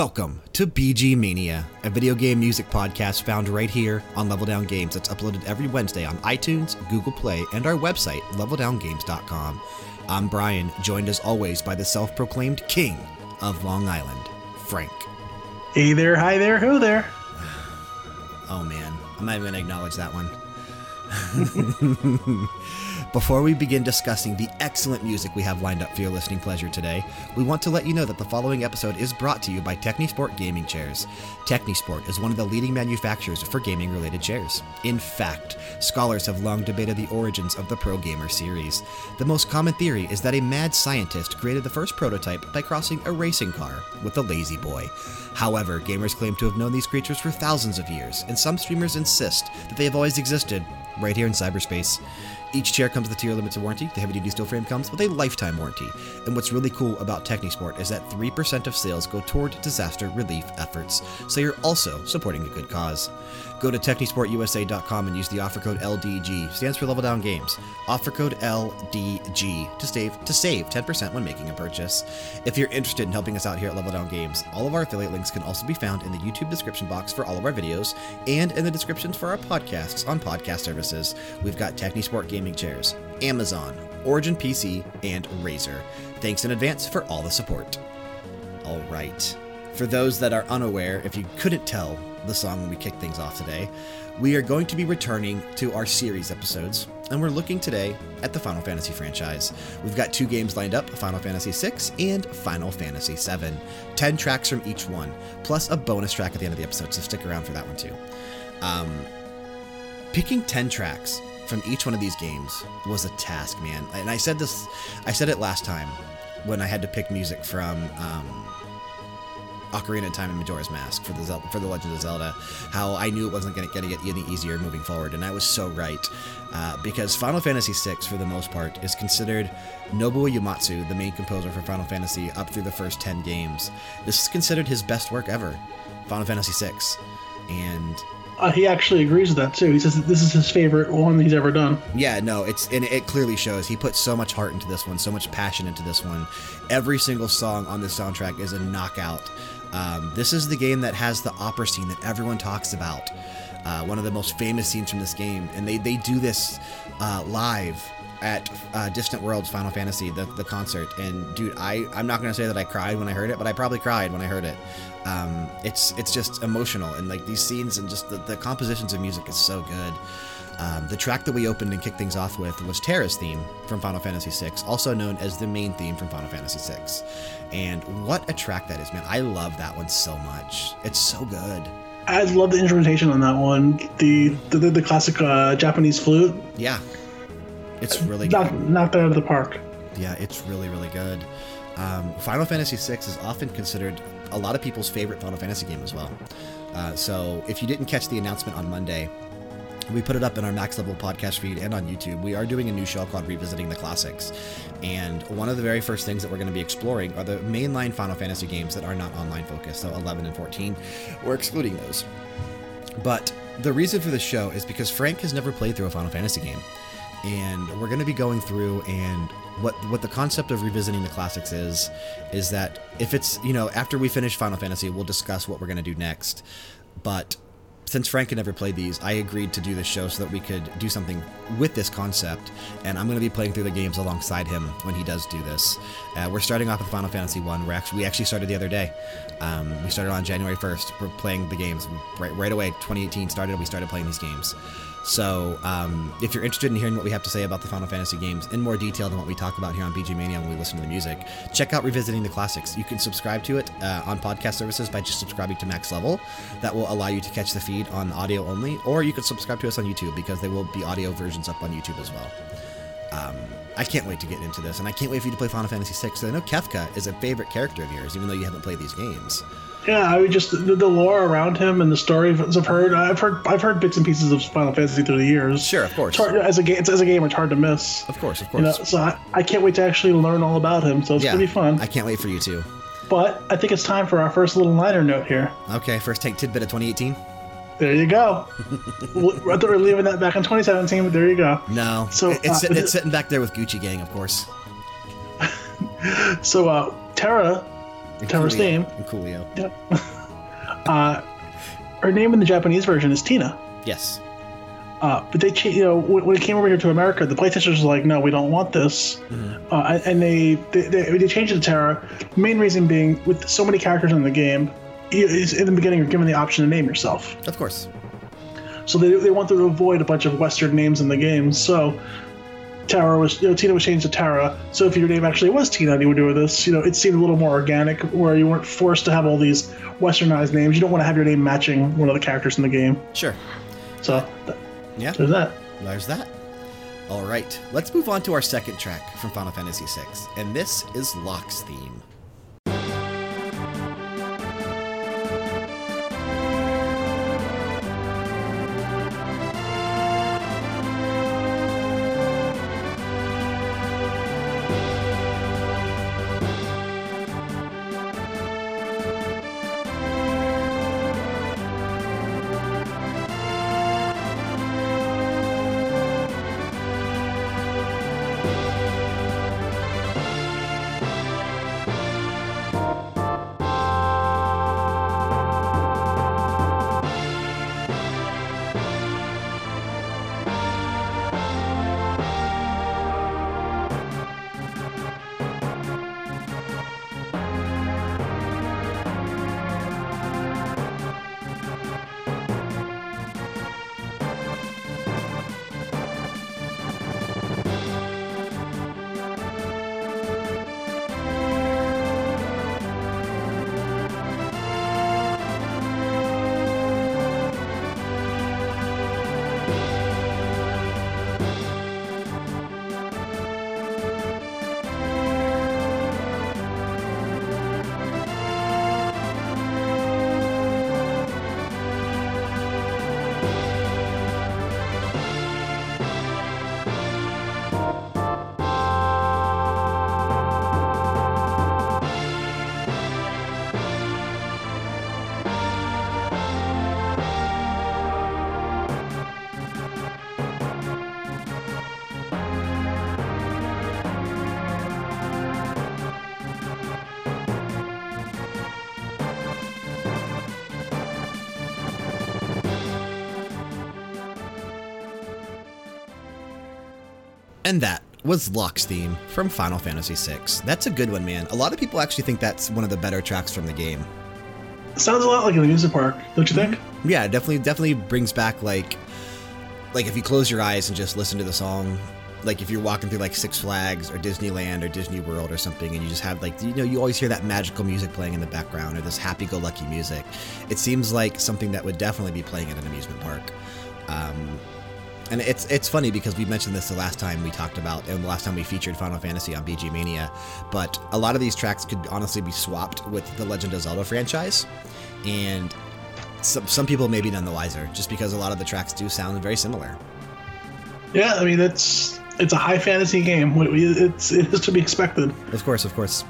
Welcome to BG Mania, a video game music podcast found right here on Level Down Games that's uploaded every Wednesday on iTunes, Google Play, and our website, leveldowngames.com. I'm Brian, joined as always by the self proclaimed king of Long Island, Frank. Hey there, hi there, who there? Oh man, I'm not even going to acknowledge that one. Before we begin discussing the excellent music we have lined up for your listening pleasure today, we want to let you know that the following episode is brought to you by Technisport Gaming Chairs. Technisport is one of the leading manufacturers for gaming related chairs. In fact, scholars have long debated the origins of the Pro Gamer series. The most common theory is that a mad scientist created the first prototype by crossing a racing car with a La-Z-Boy. However, gamers claim to have known these creatures for thousands of years, and some streamers insist that they have always existed right here in cyberspace. Each chair comes with a tier limited warranty. The heavy duty steel frame comes with a lifetime warranty. And what's really cool about Technisport is that 3% of sales go toward disaster relief efforts, so you're also supporting a good cause. Go to TechnisportUSA.com and use the offer code LDG, stands for Level Down Games. Offer code LDG to save to save 10% when making a purchase. If you're interested in helping us out here at Level Down Games, all of our affiliate links can also be found in the YouTube description box for all of our videos and in the descriptions for our podcasts on podcast services. We've got Technisport Gaming Chairs, Amazon, Origin PC, and Razer. Thanks in advance for all the support. All right. For those that are unaware, if you couldn't tell the song when we kick things off today, we are going to be returning to our series episodes, and we're looking today at the Final Fantasy franchise. We've got two games lined up Final Fantasy VI and Final Fantasy VII. 10 tracks from each one, plus a bonus track at the end of the episode, so stick around for that one too. Um, picking 10 tracks from each one of these games was a task, man. And I said this, I said it last time when I had to pick music from. Um, Ocarina of Time and Majora's Mask for the Zelda, for the Legend of Zelda, how I knew it wasn't going to get any easier moving forward, and I was so right, uh, because Final Fantasy VI, for the most part, is considered Nobuo Uematsu, the main composer for Final Fantasy, up through the first 10 games. This is considered his best work ever, Final Fantasy VI, and uh, he actually agrees with that too. He says that this is his favorite one he's ever done. Yeah, no, it's and it clearly shows. He put so much heart into this one, so much passion into this one. Every single song on this soundtrack is a knockout. Um, this is the game that has the opera scene that everyone talks about. Uh, one of the most famous scenes from this game, and they they do this uh, live at uh, Distant Worlds Final Fantasy, the, the concert. And dude, I, I'm not going to say that I cried when I heard it, but I probably cried when I heard it. Um, it's, it's just emotional. And like these scenes and just the, the compositions of music is so good. Um, the track that we opened and kicked things off with was Terra's theme from Final Fantasy VI, also known as the main theme from Final Fantasy VI. And what a track that is, man. I love that one so much. It's so good. I love the instrumentation on that one. The the, the classic uh, Japanese flute. Yeah. It's really knocked, good. Knocked out of the park. Yeah, it's really, really good. Um, Final Fantasy VI is often considered a lot of people's favorite Final Fantasy game as well. Uh, so if you didn't catch the announcement on Monday, we put it up in our Max Level podcast feed and on YouTube. We are doing a new show called Revisiting the Classics. And one of the very first things that we're going to be exploring are the mainline Final Fantasy games that are not online focused. So 11 and 14. We're excluding those. But the reason for this show is because Frank has never played through a Final Fantasy game. And we're going to be going through and what what the concept of revisiting the classics is is that if it's you know after we finish Final Fantasy we'll discuss what we're going to do next but since Frank had never played these, I agreed to do this show so that we could do something with this concept. And I'm going to be playing through the games alongside him when he does do this. Uh, we're starting off with Final Fantasy One. We're actually we actually started the other day. Um, we started on January 1st. We're playing the games right right away. 2018 started. We started playing these games. So, um, if you're interested in hearing what we have to say about the Final Fantasy games in more detail than what we talk about here on BG Mania when we listen to the music, check out Revisiting the Classics. You can subscribe to it uh, on podcast services by just subscribing to Max Level. That will allow you to catch the feed on audio only, or you can subscribe to us on YouTube because there will be audio versions up on YouTube as well. Um, I can't wait to get into this, and I can't wait for you to play Final Fantasy VI. I know Kefka is a favorite character of yours, even though you haven't played these games. Yeah, I would just the, the lore around him and the stories I've heard. I've heard I've heard bits and pieces of Final Fantasy through the years. Sure, of course. Hard, as a game, as a gamer, it's hard to miss. Of course, of course. You know, so I, I can't wait to actually learn all about him. So it's yeah, pretty fun. I can't wait for you too. But I think it's time for our first little liner note here. Okay, first take tidbit of 2018. There you go. I thought we were leaving that back in 2017, but there you go. No, So, it's, uh, it's sitting back there with Gucci Gang, of course. So uh, And Terra's Coolio. name. And Coolio. Yep. uh, her name in the Japanese version is Tina. Yes. Uh, but they, you know, when, it came over here to America, the playtesters was like, "No, we don't want this," Mm-hmm. uh, and- they, they they they changed it to Terra. Main reason being, with so many characters in the game, in the beginning you're given the option to name yourself. Of course. So they, they wanted to avoid a bunch of Western names in the game. So Tara was, you know, Tina was changed to Tara. So if your name actually was Tina and you were doing this, you know, it seemed a little more organic, where you weren't forced to have all these Westernized names. You don't want to have your name matching one of the characters in the game. Sure. So th- Yeah. there's that. There's that. All right, let's move on to our second track from Final Fantasy VI, and this is Locke's theme. And that was Locke's theme from Final Fantasy VI. That's a good one, man. A lot of people actually think that's one of the better tracks from the game. Sounds a lot like an amusement park, don't you think? Yeah, definitely definitely brings back like like if you close your eyes and just listen to the song, like if you're walking through like Six Flags or Disneyland or Disney World or something and you just have like you know you always hear that magical music playing in the background or this happy-go-lucky music. It seems like something that would definitely be playing at an amusement park. Um, and it's it's funny because we mentioned this the last time we talked about and the last time we featured Final Fantasy on BG Mania, but a lot of these tracks could honestly be swapped with the Legend of Zelda franchise, and some some people may be none the wiser just because a lot of the tracks do sound very similar. Yeah, I mean it's it's a high fantasy game. It's it is to be expected. Of course, of course.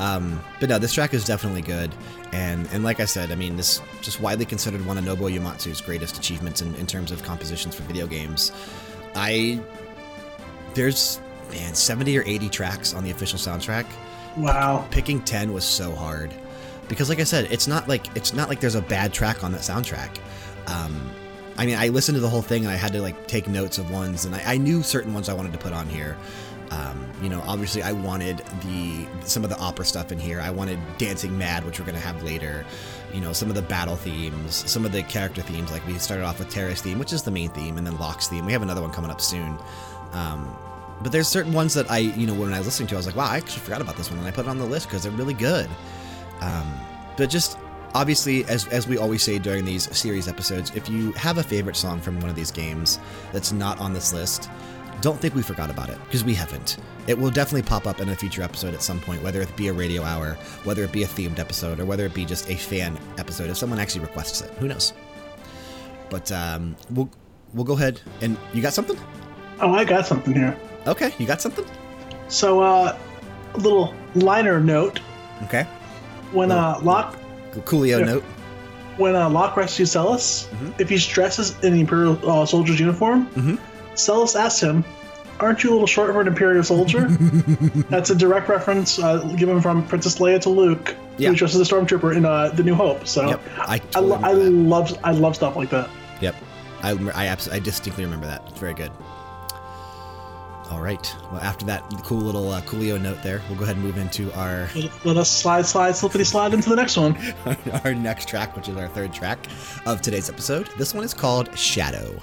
Um, but no, this track is definitely good, and and like I said, I mean, this just widely considered one of Nobuo Uematsu's greatest achievements in, in terms of compositions for video games. I there's man 70 or 80 tracks on the official soundtrack. Wow. Picking 10 was so hard because, like I said, it's not like it's not like there's a bad track on that soundtrack. Um, I mean, I listened to the whole thing and I had to like take notes of ones, and I, I knew certain ones I wanted to put on here. Um, you know, obviously, I wanted the some of the opera stuff in here. I wanted Dancing Mad, which we're going to have later. You know, some of the battle themes, some of the character themes. Like we started off with Terra's theme, which is the main theme, and then Locke's theme. We have another one coming up soon. Um, but there's certain ones that I, you know, when I was listening to, I was like, wow, I actually forgot about this one, and I put it on the list because they're really good. Um, but just obviously, as, as we always say during these series episodes, if you have a favorite song from one of these games that's not on this list, don't think we forgot about it because we haven't. It will definitely pop up in a future episode at some point, whether it be a radio hour, whether it be a themed episode, or whether it be just a fan episode if someone actually requests it. Who knows? But um, we'll we'll go ahead and you got something? Oh, I got something here. Okay, you got something? So, uh, a little liner note: Okay, when uh, Locke Coolio note. when uh, Locke rescues Celes, Mhm. if he's dresses in the Imperial uh, soldier's uniform, Mhm. Celes asks him, "Aren't you a little short for an Imperial soldier?" That's a direct reference uh, given from Princess Leia to Luke Yeah. He dresses as a stormtrooper in uh, The New Hope. So Yep, I I, lo- I love I love stuff like that. Yep. I, I, abs- I distinctly remember that. It's very good. All right. Well, after that cool little uh, Coolio note there, we'll go ahead and move into our Let- Let us slide, slide, slippity slide into the next one. our next track, which is our third track of today's episode. This one is called Shadow.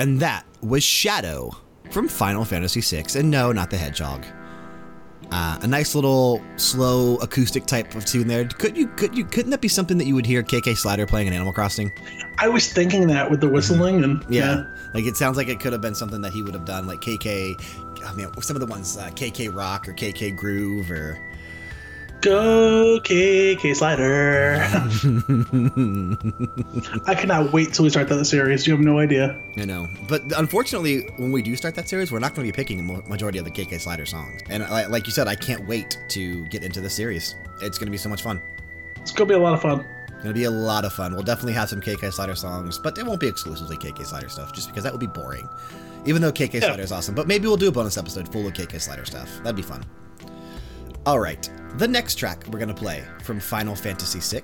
And that was Shadow from Final Fantasy VI. And no, not the Hedgehog. Uh, a nice little slow acoustic type of tune there. Could you could you couldn't that be something that you would hear KK Slider playing in Animal Crossing? I was thinking that with the whistling and Yeah. Like it sounds like it could have been something that he would have done, like KK. I mean, some of the ones, uh, KK Rock or KK Groove or. Go KK Slider. I cannot wait till we start that series. You have no idea. I know. But unfortunately, when we do start that series, we're not going to be picking a majority of the KK Slider songs. And like you said, I can't wait to get into the series. It's going to be so much fun. It's gonna be a lot of fun. It's going to be a lot of fun. We'll definitely have some KK Slider songs, but it won't be exclusively KK Slider stuff, just because that would be boring. Even though KK Yeah. Slider is awesome. But maybe we'll do a bonus episode full of KK Slider stuff. That'd be fun. All right. The next track we're going to play from Final Fantasy VI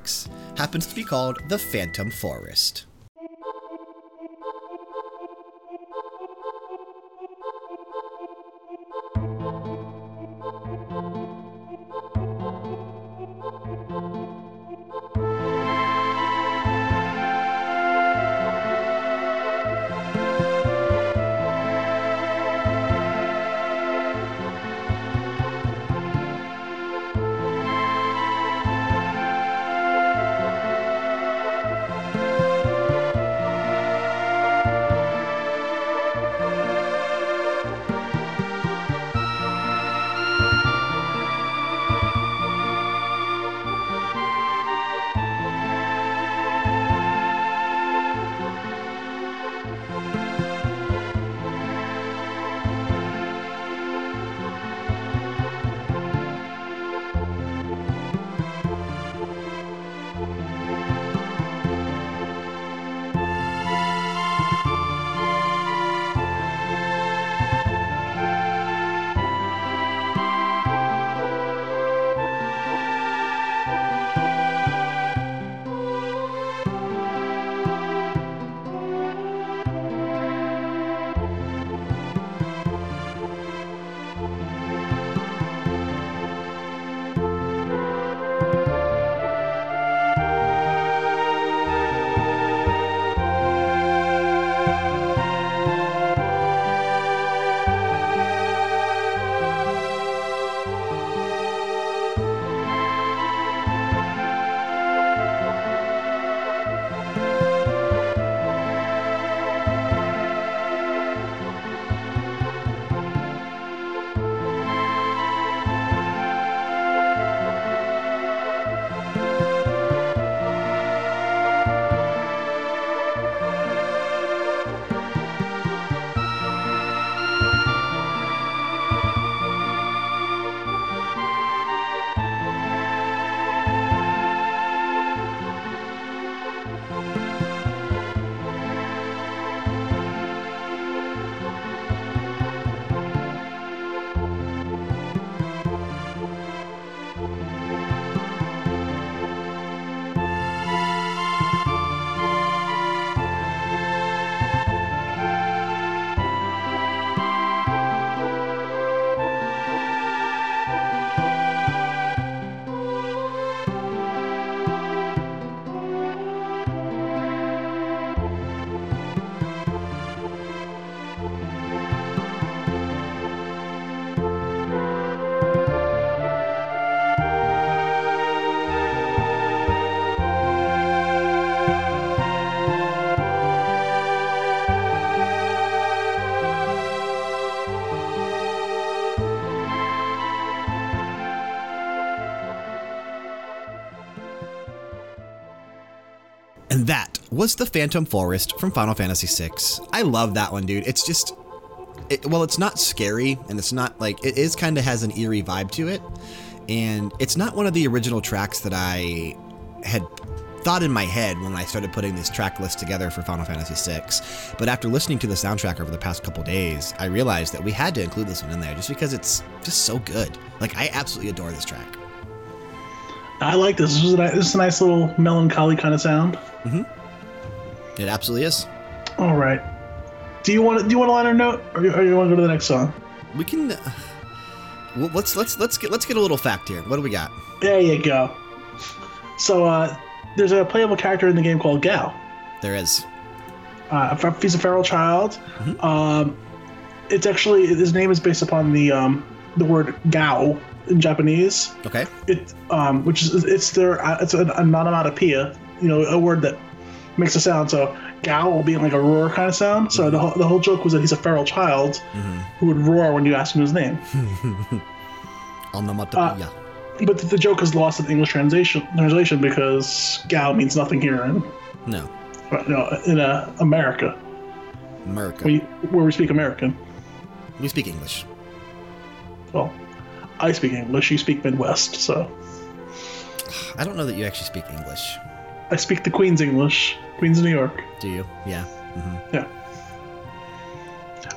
happens to be called The Phantom Forest. Was the Phantom Forest from Final Fantasy VI. I love that one, dude. It's just, it, well, it's not scary, and it's not like, it is kind of has an eerie vibe to it. And it's not one of the original tracks that I had thought in my head when I started putting this track list together for Final Fantasy VI. But after listening to the soundtrack over the past couple days, I realized that we had to include this one in there just because it's just so good. Like, I absolutely adore this track. I like this. This is a, this is a nice little melancholy kind of sound. Mm-hmm. It absolutely is. All right. Do you want to do you want a liner note, or you, or you want to go to the next song? We can. Uh, well, let's let's let's get let's get a little fact here. What do we got? There you go. So uh, there's a playable character in the game called Gau. There is. Uh, he's a feral child. Um, it's actually his name is based upon the um, the word Gao in Japanese. Okay. It um, which is it's their uh, it's an onomatopoeia. You know, a word that makes a sound. So Gao being like a roar kind of sound. So the, whole, the whole joke was that he's a feral child who would roar when you ask him his name. Onomatopoeia. But the, the joke is lost in English translation translation because Gao means nothing here in no. you know, in uh, America, America. We, where we speak American. We speak English. Well, I speak English. You speak Midwest, so I don't know that you actually speak English. I speak the Queen's English, Queens of New York. Do you? Yeah. Mm-hmm. Yeah.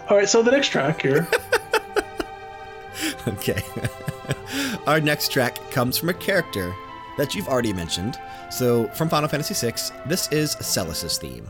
All right. So the next track here. Okay. Our next track comes from a character that you've already mentioned. So, from Final Fantasy VI, this is Celes's theme.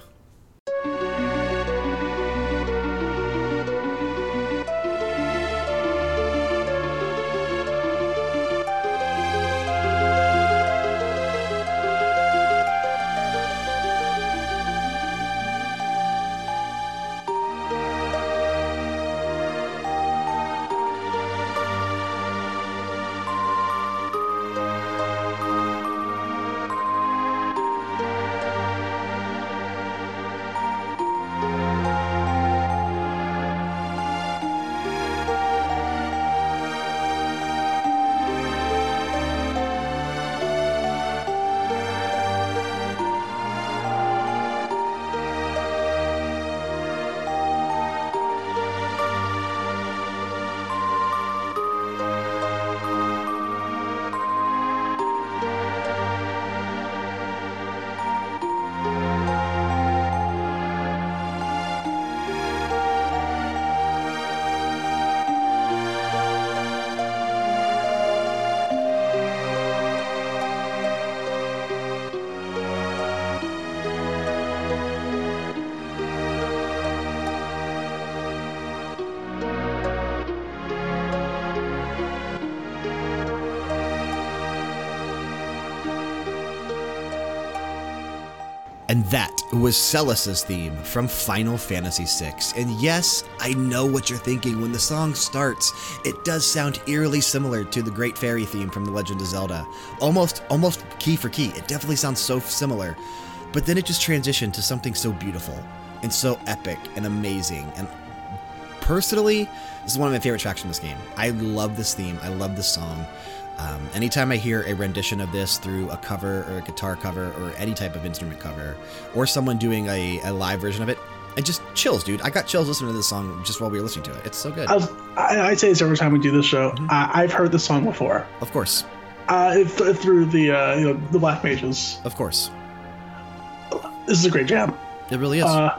That was Celes's theme from Final Fantasy VI. And yes, I know what you're thinking when the song starts. It does sound eerily similar to the Great Fairy theme from The Legend of Zelda. Almost, almost key for key. It definitely sounds so similar. But then it just transitioned to something so beautiful and so epic and amazing. And personally, this is one of my favorite tracks from this game. I love this theme. I love this song. Um, anytime I hear a rendition of this through a cover or a guitar cover or any type of instrument cover, or someone doing a, a live version of it, it just chills, dude. I got chills listening to this song just while we were listening to it. It's so good. I was, I, I say this every time we do this show. I, I've heard this song before. Of course. Uh, th- through the uh, you know the Black Mages. Of course. This is a great jam. It really is. Uh,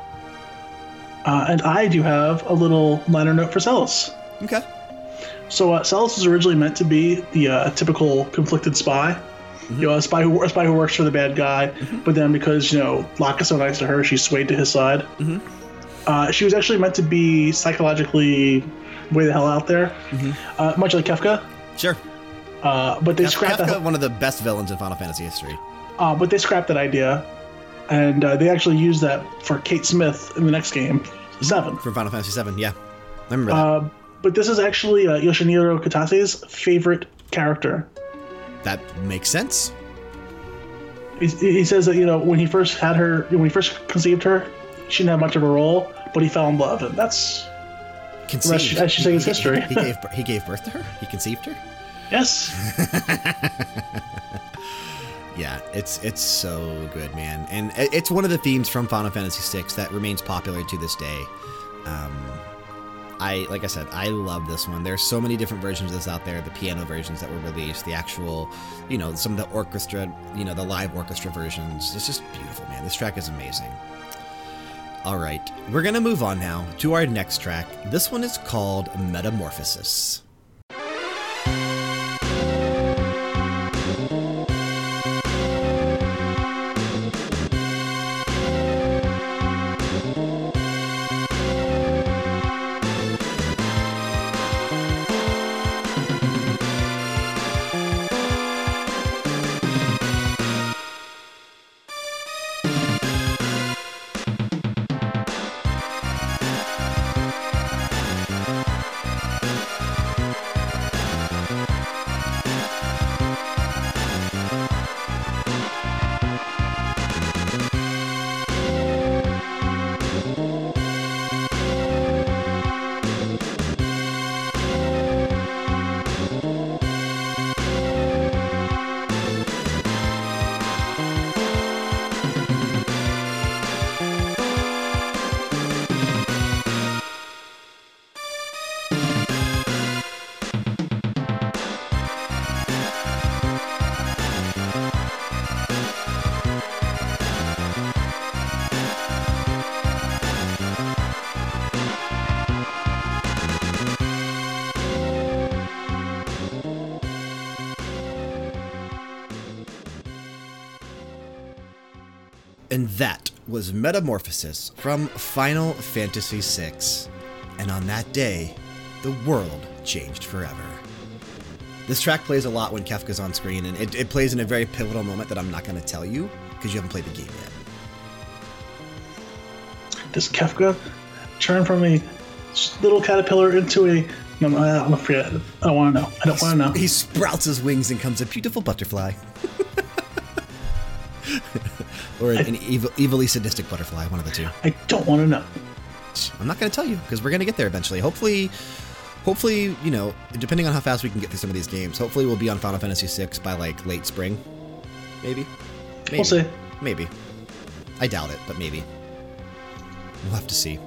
uh, and I do have a little liner note for Celes. okay. So uh, Celes was originally meant to be the uh, typical conflicted spy, you know, a spy who a spy who works for the bad guy. But then because you know Locke is so nice to her, she swayed to his side. Uh, she was actually meant to be psychologically way the hell out there, uh, much like Kefka. Sure. Uh, but they Kef- scrapped Kefka, that. one of the best villains in Final Fantasy history. Uh, but they scrapped that idea, and uh, they actually used that for Cait Sith in the next game, Seven. From Final Fantasy Seven, yeah. I remember that. But this is actually uh, Yoshinori Kitase's favorite character. that makes sense. He, he says that you know when he first had her, when he first conceived her, she didn't have much of a role, but he fell in love, and that's Conceived. I should say his He- history. He, gave, he gave birth to her? He conceived her? yes. Yeah, it's it's so good, man, and it's one of the themes from Final Fantasy VI that remains popular to this day. Um, I like I said, I love this one. There's so many different versions of this out there. The piano versions that were released, the actual, you know, some of the orchestra, you know, the live orchestra versions. It's just beautiful, man. This track is amazing. All right, we're gonna move on now to our next track. This one is called Metamorphosis. Was Metamorphosis from Final Fantasy VI. And on that day, the world changed forever. This track plays a lot when Kefka's on screen, and it, it plays in a very pivotal moment that I'm not going to tell you because you haven't played the game yet. Does Kefka turn from a little caterpillar into a? No, I- I'm afraid. I don't want to know. I don't want to know. He sprouts his wings and comes a beautiful butterfly. or an, an evil, evilly sadistic butterfly, one of the two. I don't want to know. I'm not going to tell you because we're going to get there eventually. Hopefully, hopefully, you know, depending on how fast we can get through some of these games, hopefully we'll be on Final Fantasy VI by like late spring. Maybe. maybe. We'll see. Maybe. I doubt it, but maybe. We'll have to see.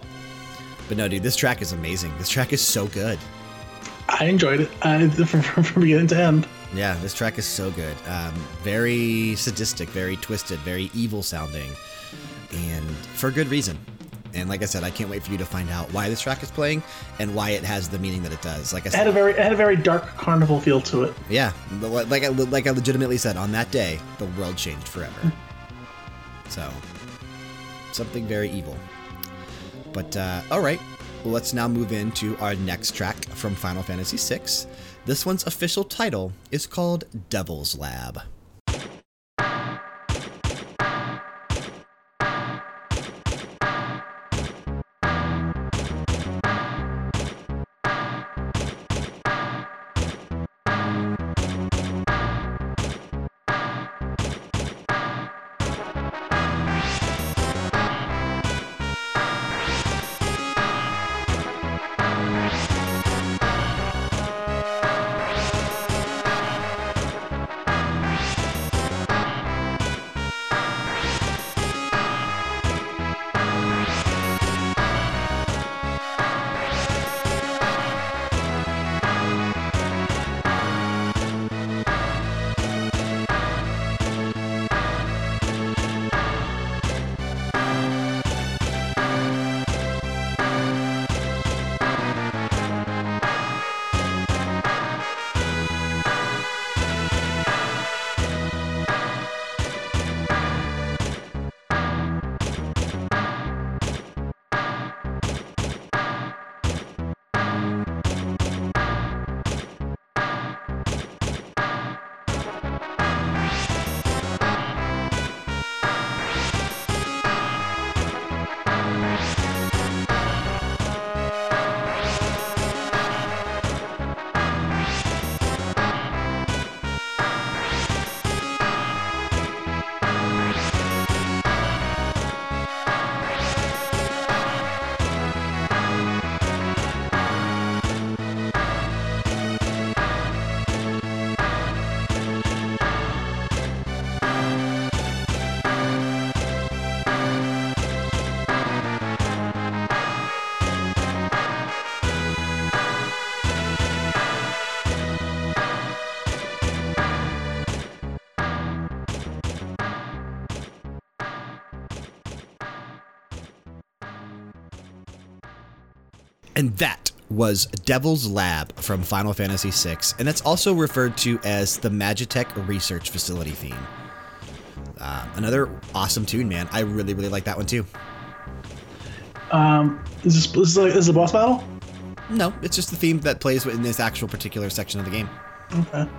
But no, dude, this track is amazing. This track is so good. I enjoyed it I, from, from beginning to end. Yeah, this track is so good. Um, very sadistic, very twisted, very evil sounding, and for good reason. And like I said, I can't wait for you to find out why this track is playing and why it has the meaning that it does. Like I said, It had a very, it had a very dark carnival feel to it. yeah, like I, like I legitimately said, on that day, the world changed forever. So, something very evil. But uh, all right, well, let's now move into our next track from Final Fantasy VI. This one's official title is called Devil's Lab. And that was Devil's Lab from Final Fantasy VI, and that's also referred to as the Magitek Research Facility theme. Uh, another awesome tune, man. I really, really like that one too. Um, is this, this is, like, is a boss battle? No, it's just the theme that plays in this actual particular section of the game. Okay.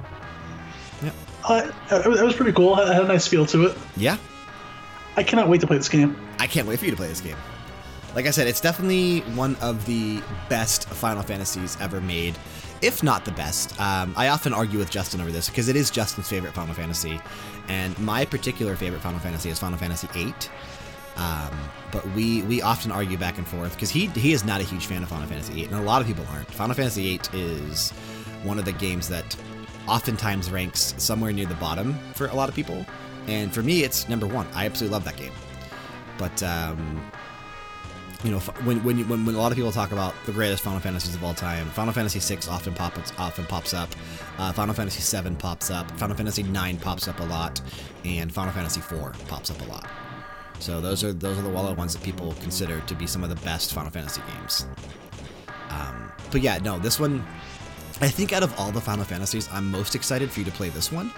Yeah. Uh, it was it was pretty cool. It had a nice feel to it. Yeah, I cannot wait to play this game. I can't wait for you to play this game. Like I said, it's definitely one of the best Final Fantasies ever made, if not the best. Um, I often argue with Justin over this because it is Justin's favorite Final Fantasy, and my particular favorite Final Fantasy is Final Fantasy VIII. Um, but we we often argue back and forth because he he is not a huge fan of Final Fantasy VIII, and a lot of people aren't. Final Fantasy VIII is one of the games that oftentimes ranks somewhere near the bottom for a lot of people, and for me, it's number one. I absolutely love that game. But um, you know, when when, you, when when a lot of people talk about the greatest Final Fantasies of all time, Final Fantasy VI often pops often pops up. Uh, Final Fantasy VII pops up. Final Fantasy IX pops up a lot, and Final Fantasy IV pops up a lot. So those are those are the well ones that people consider to be some of the best Final Fantasy games. Um, but yeah, no, this one. I think out of all the Final Fantasies, I'm most excited for you to play this one,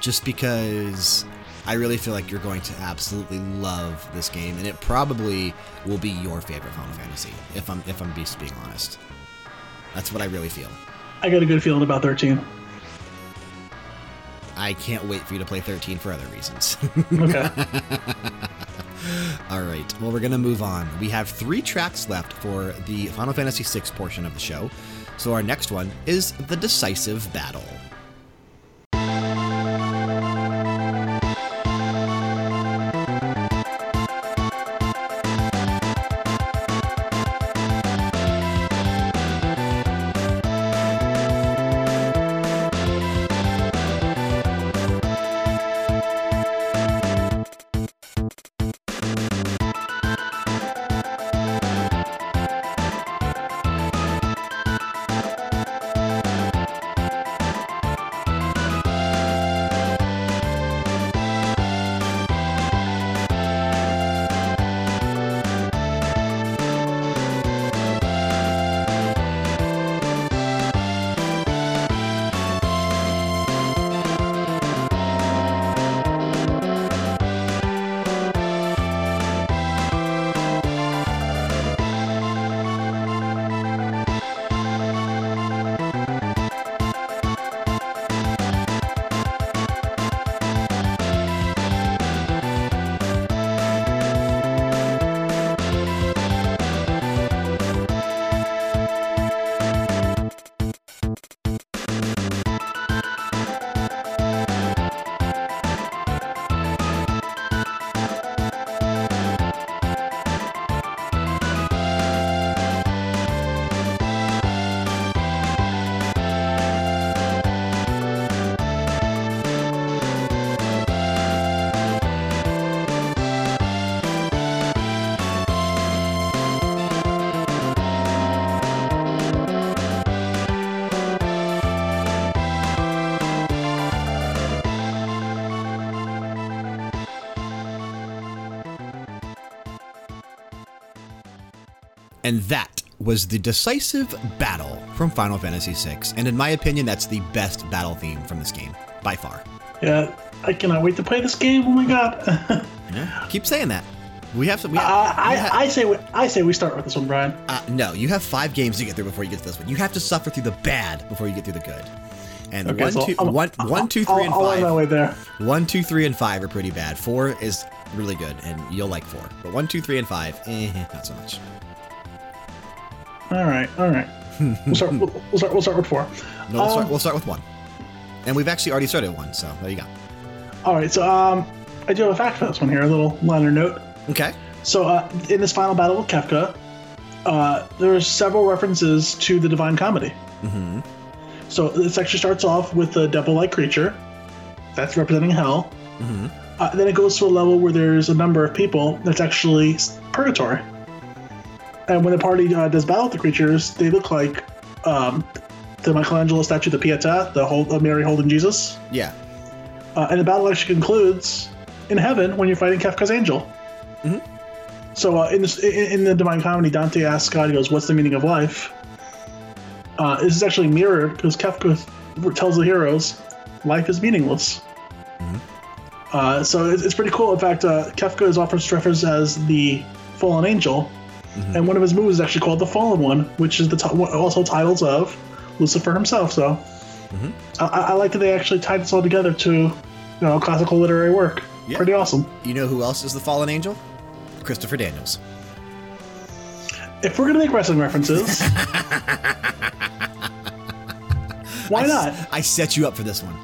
just because I really feel like you're going to absolutely love this game, and it probably will be your favorite Final Fantasy. If I'm if I'm just being honest, that's what I really feel. I got a good feeling about 13. I can't wait for you to play 13 for other reasons. Okay. All right. Well, we're going to move on. We have three tracks left for the Final Fantasy VI portion of the show. So our next one is The Decisive Battle. And that was the decisive battle from Final Fantasy VI. And in my opinion, that's the best battle theme from this game, by far. Yeah, I cannot wait to play this game. Oh my god. Yeah. Keep saying that. We have some. We I, have, we I, ha- I say we, I say we start with this one, Brian. uh, no, you have five games to get through before you get to this one. You have to suffer through the bad before you get through the good. And Okay, one, so two, I'm- one- one, two, three, and I'll, I'll on my way there. One, two, three, and five are pretty bad. Four is really good, and you'll like four. But one, two, three, and five, eh, not so much. All right, all right. we'll start. We'll, we'll start. We'll start with four. No, we'll, start, Um, we'll start with one. And we've actually already started one, so there you go. All right. So um, I do have a fact for this one here. A little liner note. Okay. So uh, in this final battle with Kefka, uh, there are several references to the Divine Comedy. Mm-hmm. So this actually starts off with a devil-like creature that's representing hell. Mm-hmm. Uh, then it goes to a level where there's a number of people that's actually purgatory. And when the party uh, does battle with the creatures, they look like um, the Michelangelo statue, the Pietà, the hold, uh, Mary holding Jesus. Yeah. Uh, and the battle actually concludes in heaven when you're fighting Kefka's angel. So uh, in, this, in, in the Divine Comedy, Dante asks God, he goes, "What's the meaning of life?" Uh, this is actually mirrored because Kefka tells the heroes, "Life is meaningless." Uh, so it's, it's pretty cool. In fact, uh, Kefka is often referenced as the fallen angel, and one of his moves is actually called the Fallen One, which is the t- also titles of Lucifer himself. So I, I like that they actually tied this all together to you know classical literary work. Yeah. Pretty awesome. You know who else is the fallen angel? Christopher Daniels. If we're gonna make wrestling references, why not? I set you up for this one.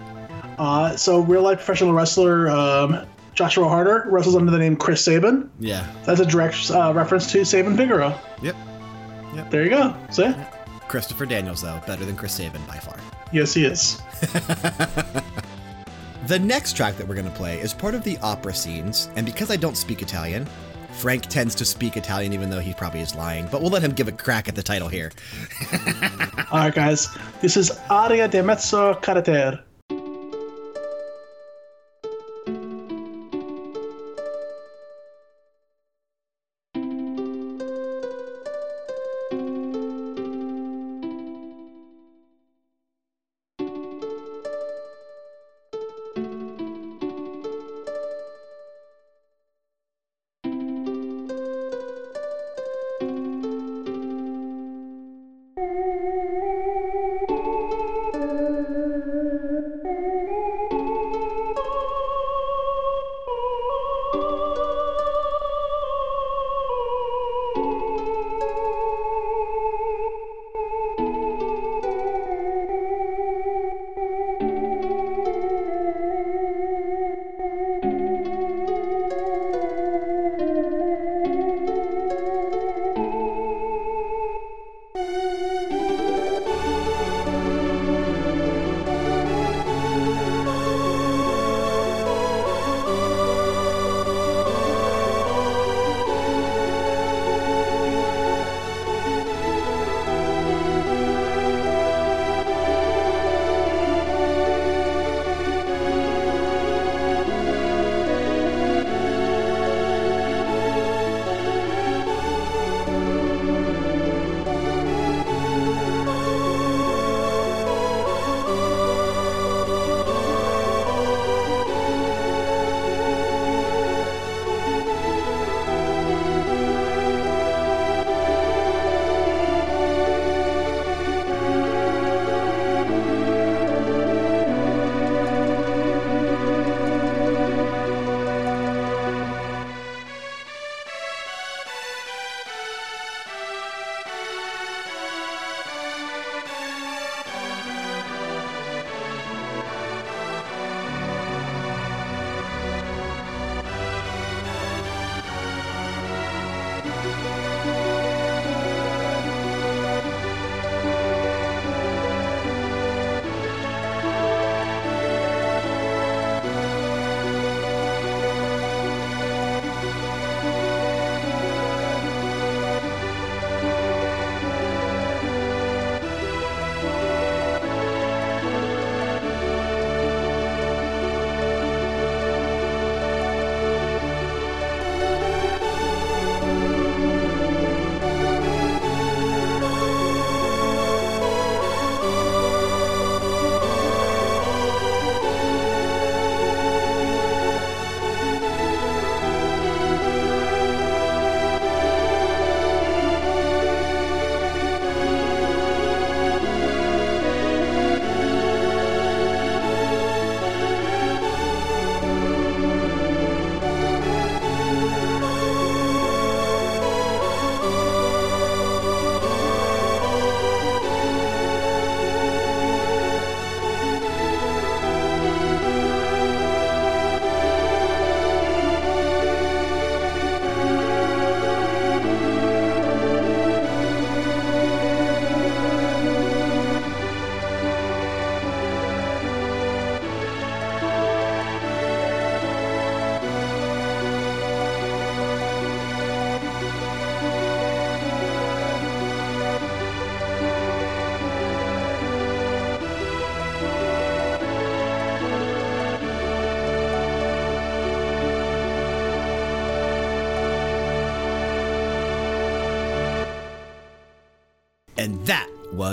Uh, so, real life professional wrestler um, Joshua Harter wrestles under the name Chris Sabin. Yeah. That's a direct uh, reference to Sabin Figaro. Yep. Yep. There you go. See? Christopher Daniels, though, better than Chris Sabin by far. Yes, he is. The next track that we're going to play is part of the opera scenes, and because I don't speak Italian, Frank tends to speak Italian even though he probably is lying, but we'll let him give a crack at the title here. All right, guys. This is Aria de Mezzo Carattere.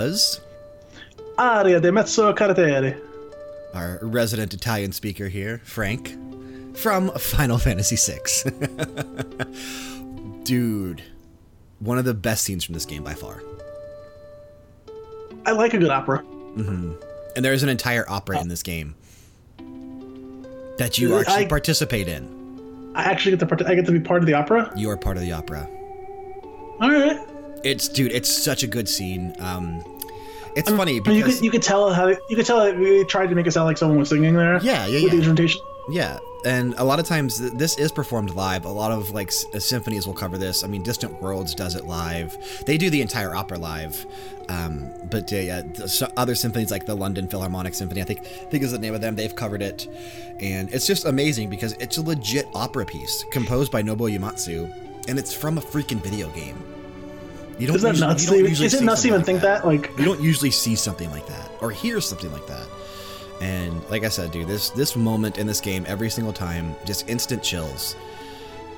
Was Aria de mezzo carattere. our resident Italian speaker here, Frank, from Final Fantasy VI. Dude, one of the best scenes from this game by far. I like a good opera. And there's an entire opera in this game that you actually I- participate in. I actually get to part- I get to be part of the opera. You are part of the opera. All right. It's dude, it's such a good scene. Um, it's funny I mean, you because could you could tell how you could tell we tried to make it sound like someone was singing there. Yeah, yeah, With the instrumentation. Yeah, and a lot of times th- this is performed live. A lot of like s- uh, symphonies will cover this. I mean, Distant Worlds does it live. They do the entire opera live. Um, but uh, yeah, other symphonies like the London Philharmonic Symphony, I think I think is the name of them. They've covered it, and it's just amazing because it's a legit opera piece composed by Nobuo Uematsu, and it's from a freaking video game. You don't. Is that usually- nuts? you don't to- usually Is it see nuts something even like think that? Like, you don't usually see something like that or hear something like that. And like I said, dude, this this moment in this game every single time, just instant chills.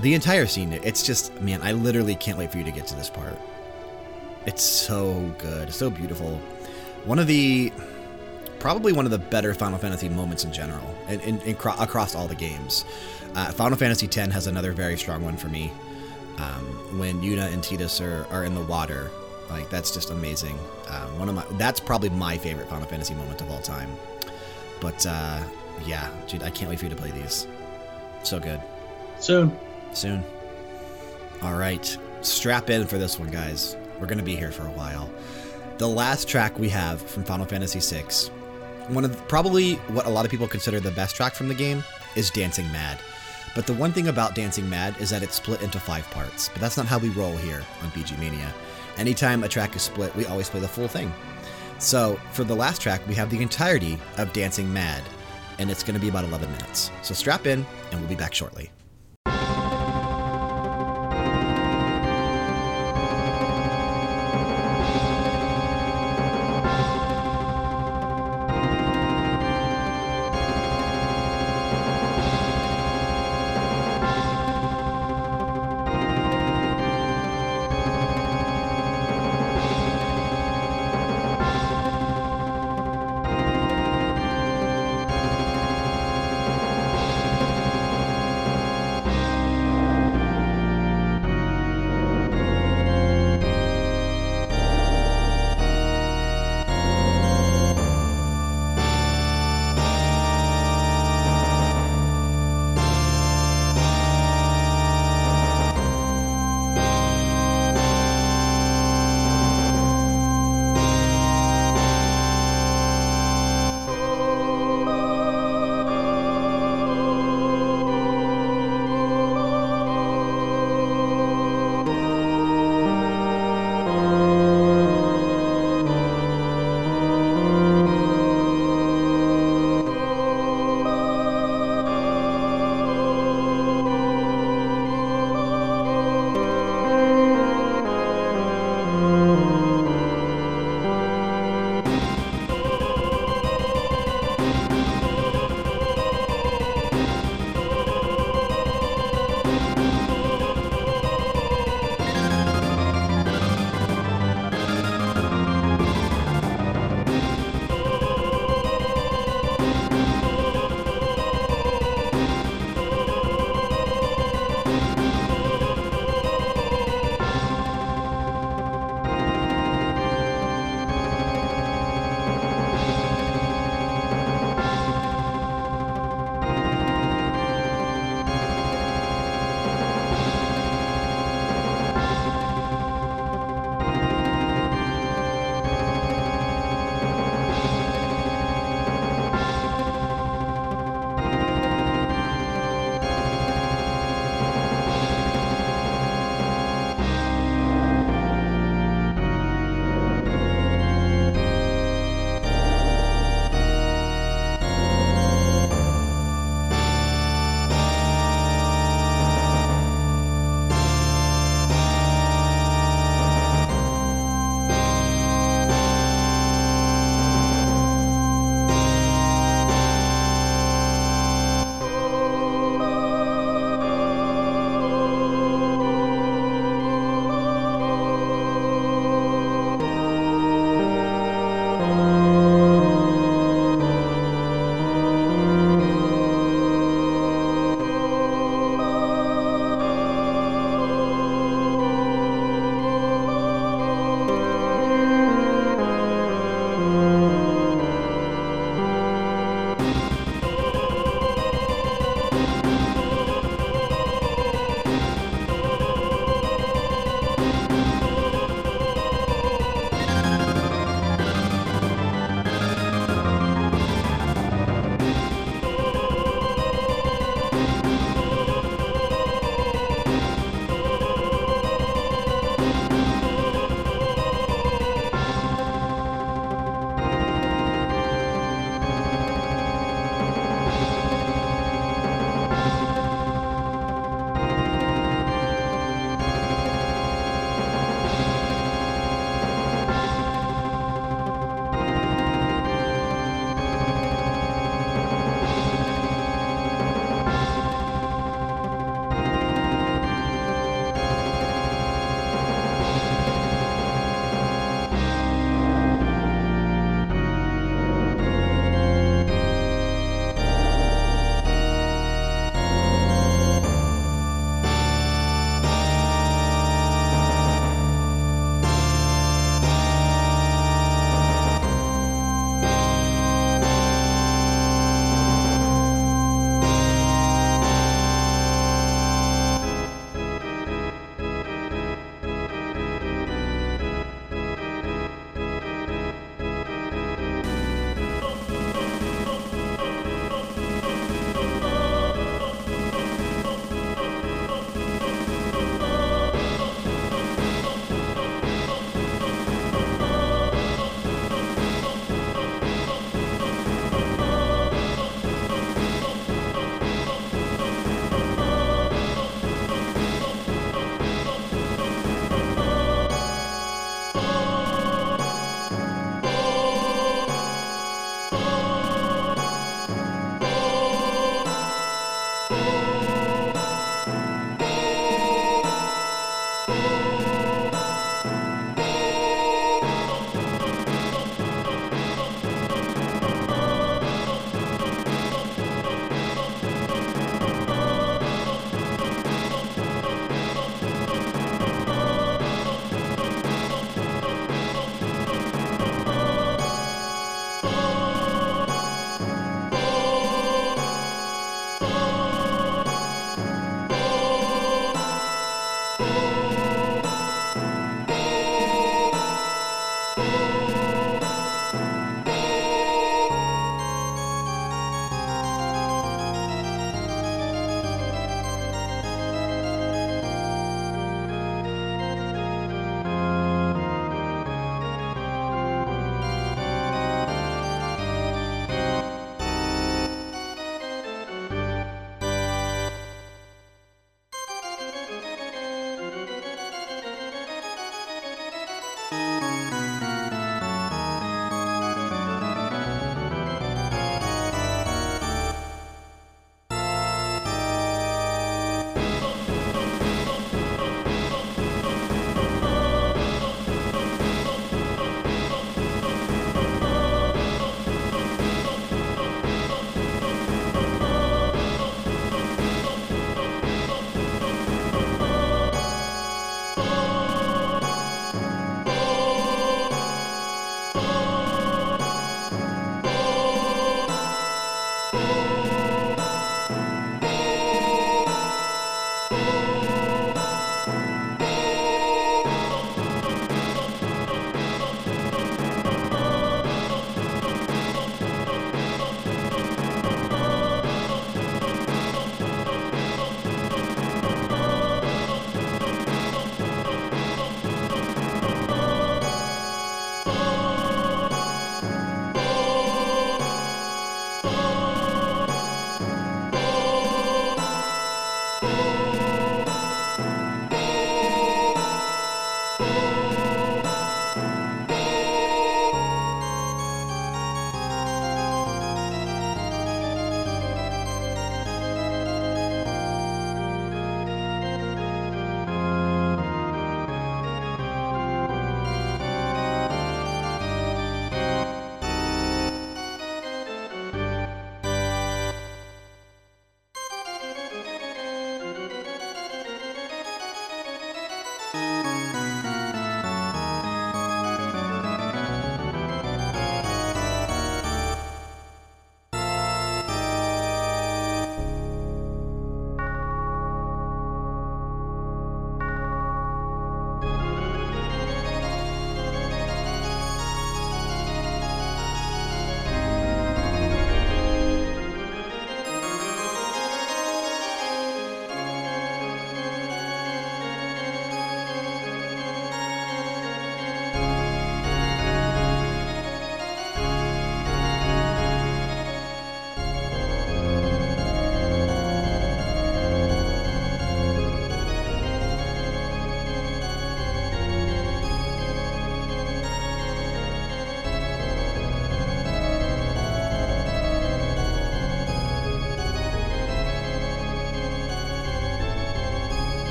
The entire scene, it's just man, I literally can't wait for you to get to this part. It's so good, so beautiful. One of the probably one of the better Final Fantasy moments in general, in, in across all the games. Uh, Final Fantasy X has another very strong one for me. Um, when Yuna and Tidus are, are in the water, like that's just amazing. Um, one of my that's probably my favorite Final Fantasy moment of all time. But uh, yeah, dude, I can't wait for you to play these. So good. soon. Soon. All right, strap in for this one, guys. We're gonna be here for a while. The last track we have from Final Fantasy VI, one of the, probably what a lot of people consider the best track from the game, is Dancing Mad. But the one thing about Dancing Mad is that it's split into five parts. But that's not how we roll here on BG Mania. Anytime a track is split, we always play the full thing. So for the last track, we have the entirety of Dancing Mad, and it's going to be about 11 minutes. So strap in, and we'll be back shortly.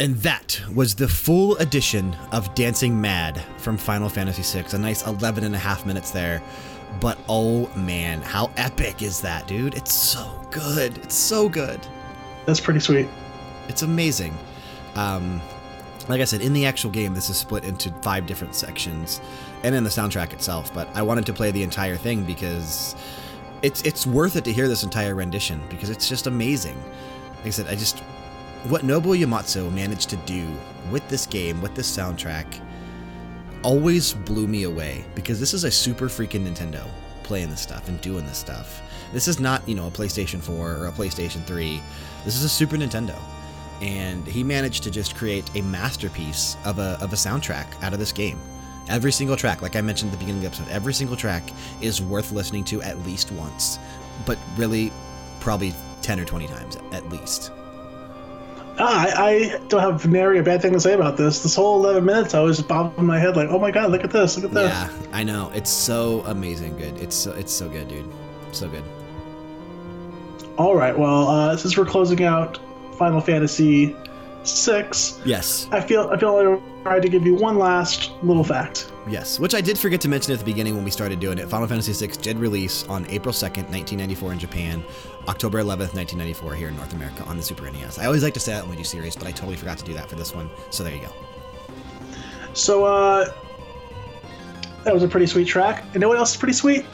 And that was the full edition of Dancing Mad from Final Fantasy VI. A nice 11 and a half minutes there. But oh man, how epic is that, dude? It's so good. It's so good. That's pretty sweet. It's amazing. Um, like I said, in the actual game, this is split into five different sections, and in the soundtrack itself. But I wanted to play the entire thing because it's it's worth it to hear this entire rendition because it's just amazing. Like I said, I just what Nobuo Uematsu managed to do with this game, with this soundtrack, always blew me away because this is a super freaking Nintendo playing this stuff and doing this stuff. This is not, you know, a PlayStation 4 or a PlayStation 3. This is a Super Nintendo. And he managed to just create a masterpiece of a, of a soundtrack out of this game. Every single track, like I mentioned at the beginning of the episode, every single track is worth listening to at least once, but really probably 10 or 20 times at least. Ah, I, I don't have nary a bad thing to say about this. This whole 11 minutes, I was bobbing my head like, oh my god, look at this, look at this. Yeah, I know. It's so amazing good. It's so, it's so good, dude. So good. All right, well, uh, since we're closing out Final Fantasy six, Yes. I feel I feel tried to give you one last little fact. Yes, which I did forget to mention at the beginning when we started doing it. Final Fantasy VI did release on April 2nd, 1994 in Japan, October 11th, 1994 here in North America on the Super NES. I always like to say that when we do series, but I totally forgot to do that for this one. So there you go. So uh, that was a pretty sweet track. And you know what else is pretty sweet?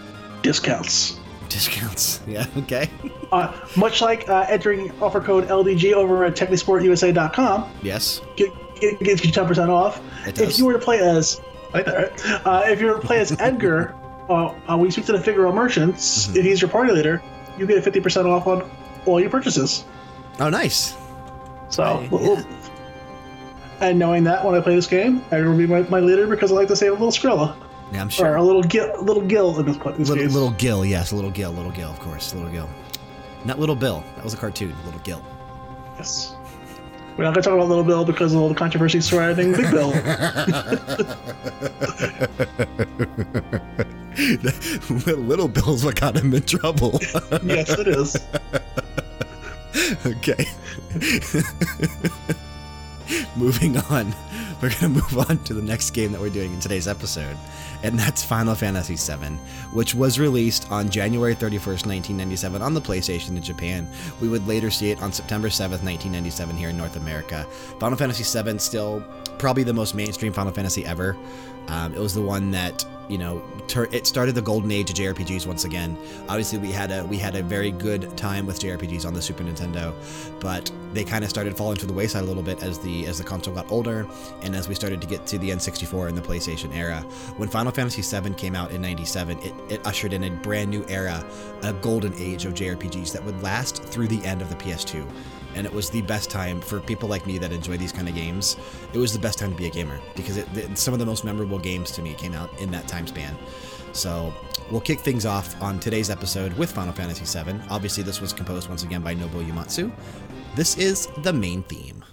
Discounts. Discounts. Yeah, okay. Uh, much like uh, entering offer code LDG over at TechnisportUSA.com, Yes. get, get, gives you 10% off. It If you were to play as, like that, right? Uh, if you were to play as Edgar, uh, uh, when you speak to the Figaro merchants, Mm-hmm. if he's your party leader, you get 50% off on all your purchases. Oh, nice. So, Right, we'll- and knowing that when I play this game, Edgar will be my, my leader because I like to save a little Skrilla. Yeah, I'm Or sure. a little Gil, little Gil in this, this Little, case. little Gil, yes, a little Gil, little Gil, of course, little Gil. Not Little Bill. That was a cartoon. Little Gil. Yes. We're not going to talk about Little Bill because of all the controversy surrounding Big Bill. little Bill's what got him in trouble. yes, it is. okay. Moving on, we're going to move on to the next game that we're doing in today's episode, and that's Final Fantasy VII, which was released on January 31st, 1997 on the PlayStation in Japan. We would later see it on September 7th, 1997 here in North America. Final Fantasy VII still probably the most mainstream Final Fantasy ever. Um, it was the one that you know it started the golden age of JRPGs once again. Obviously, we had a we had a very good time with JRPGs on the Super Nintendo, but they kind of started falling to the wayside a little bit as the as the console got older and as we started to get to the N64 and the PlayStation era. When Final Fantasy VII came out in '97, it, it ushered in a brand new era, a golden age of JRPGs that would last through the end of the PS2 and it was the best time for people like me that enjoy these kind of games. It was the best time to be a gamer because it, it- some of the most memorable games to me came out in that time span. So we'll kick things off on today's episode with Final Fantasy VII. Obviously, this was composed once again by Nobuo Uematsu. This is the main theme.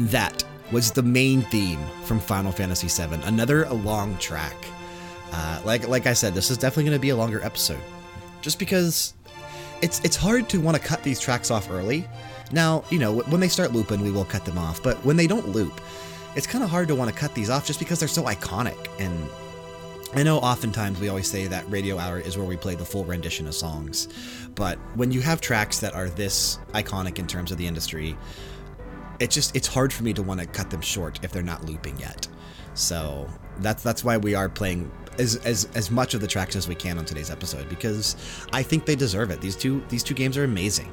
And that was the main theme from Final Fantasy VII. Another long track. Uh, like like I said, this is definitely going to be a longer episode, just because it's it's hard to want to cut these tracks off early. Now you know when they start looping, we will cut them off, but when they don't loop, it's kind of hard to want to cut these off just because they're so iconic. And I know oftentimes we always say that Radio Hour is where we play the full rendition of songs, but when you have tracks that are this iconic in terms of the industry, it just it's hard for me to want to cut them short if they're not looping yet. So that's that's why we are playing as, as as much of the tracks as we can on today's episode because I think they deserve it. These two these two games are amazing.